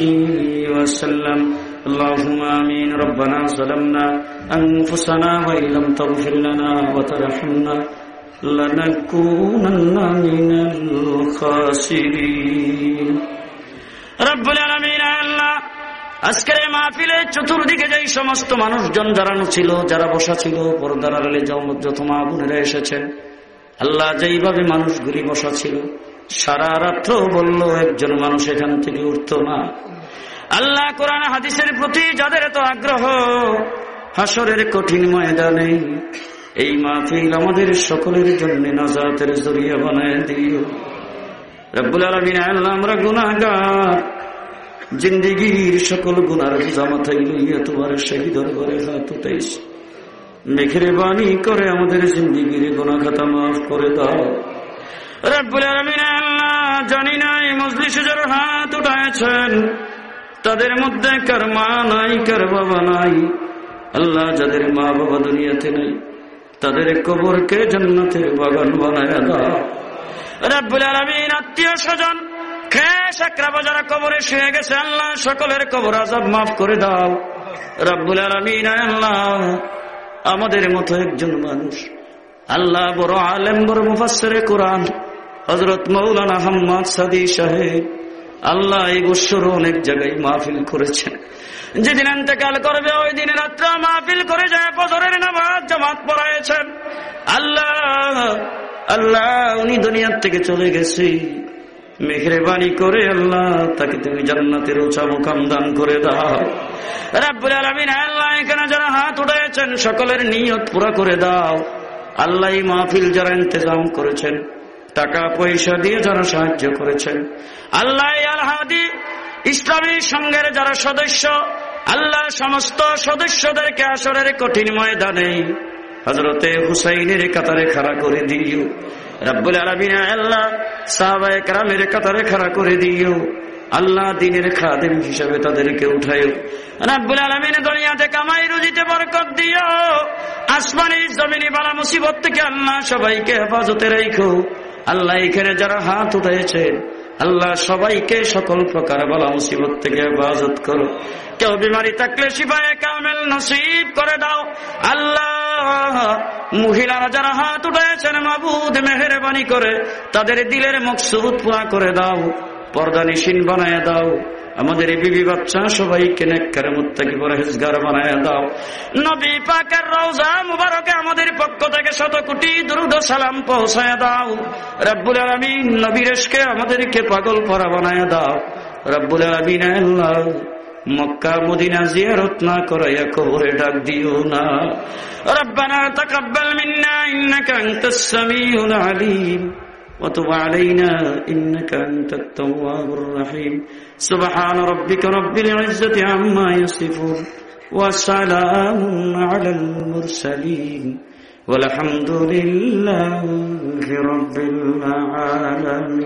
S2: وسلم اللهم آمين ربنا ظلمنا أنفسنا وإن لم تغفر لنا وترحمنا لنكونن من الخاسرين رب العالمين আল্লাহ আজকের মাহফিলে চতুর্দিকে যেই সমস্ত মানুষজন দাঁড়ানো ছিল যারা বসা ছিল পর্দার আড়ালে যত মা বোনেরা এসেছেন আল্লাহ যেইভাবে মানুষগুলি বসা ছিল সারা রাত্র বলল একজন মানুষ এখান থেকে উঠত না আল্লাহ কোরআন হাদিসের প্রতি যাদের তো আগ্রহ হাসরের কঠিন ময়দানে এই মাহফিল আমাদের সকলের জন্য নাজাতের জরিয়া বানায় দিও। রব্বুল আলমিন, আল্লাহ আমরা গুনাগার জিন্দিগির সকল গুনার জামাথাই লইয়া তোমার সেই দরবারে হাত উঠাইস। মেঘের বাণী করে আমাদের জিন্দিগির গুনা খাতা মাফ করে দাও। রব্বুল আলমিন, আল্লাহ জানি নাই মজলিসে যারা হাত উঠাইছেন তাদের মধ্যে কার মা নাই, কার বাবা নাই? আল্লাহ যাদের মা বাবা দুনিয়াতে নাই, তাদের কবরকে জান্নাতের বাগান বানায় দাও। আত্মীয় স্বজন যারা কবরে গেছে, আল্লাহ সকলের মাফ করে দাও। আল্লাহ, আমাদের মতো একজন মানুষ। আল্লাহ বড় আলেম, বড় মুফাসসিরে কোরআন। হযরত মাওলানা হাম্মাদ সাদি সাহেব আল্লাহ এই বৎসর অনেক জায়গায় মাহফিল করেছেন। যেদিন এতেকাল করবে, ওই দিন রাত্র মাহফিল করে যায়, ফজরের নামাজ জামাত পড়াইছেন। আল্লাহ আল্লাহ, উনি দুনিয়ার থেকে চলে গেছে। মেহরবানি করে আল্লাহ, তাকে তুমি জান্নাতের উঁচা মুকাম দান করে দাও। আল্লাহ, এখানে যারা হাত উঠাইছেন, সকলের নিয়ত পুরা করে দাও। আল্লাহ মাহফিল যারা ইন্তজাম করেছেন টাকা পয়সা দিয়ে যারা সাহায্য করেছেন। আল্লাহ আলহাদি ইসলামী সংঘের যারা সদস্য, আল্লাহ সমস্ত সদস্যদেরকে আসরের কঠিন ময়দানে হজরতে হুসাইনের কাতারে খাড়া করে দিও। রাব্বুল আলমিন আল্লাহ, সাহাবায় কারামের কাতারে খাড়া করে দিও। আল্লাহ দিনের খাদেম হিসাবে তাদেরকে উঠায়ও। রাব্বুল আলমিন দুনিয়াতে কামাই, রুজিতে বরকত দিও। আসমানি জমিনি বালা মুসিবত থেকে আল্লাহ সবাইকে হেফাজতে রেখো আল্লাহ এখানে যারা হাত উঠেছে আল্লাহ সবাইকে সকল প্রকার বলা মুসিবত থেকে হেফাজত করো। কেউ বিমারি থাকলে শিবায় কামেল নসিব করে দাও। আল্লাহ, মহিলারা যারা হাত উঠেছেন মাবুদ মেহরবানি করে, তাদের দিলের মকসুদ পুরা করে দাও। পর্দা নিশিন বানায় দাও। আমাদের এই বিবি বাচ্চা, সবাইকে নেককারে, মুত্তাকি পরহেজগার বানায় দাও। নবী পাকের রওজা মুবারকে আমাদের পক্ষ থেকে শত কোটি দুরুদ সালাম পৌঁছায় দাও। রব্বুল আলামিন নবীরেশকে আমাদেরকে পাগল পরা বানায় দাও। রব্বুল আলমিন মক্কা, মদিনা জিয়ারত না করাইয়া কবরে ডাক দিও না। রব্বানা তাকাব্বাল মিন্না, ইন্নাকা আনতাস সামিউল আলিম। وتب علينا إنك أنت التواب الرحيم. سبحان ربك رب العزة عما يصفون وسلام على المرسلين. والحمد لله رب العالمين.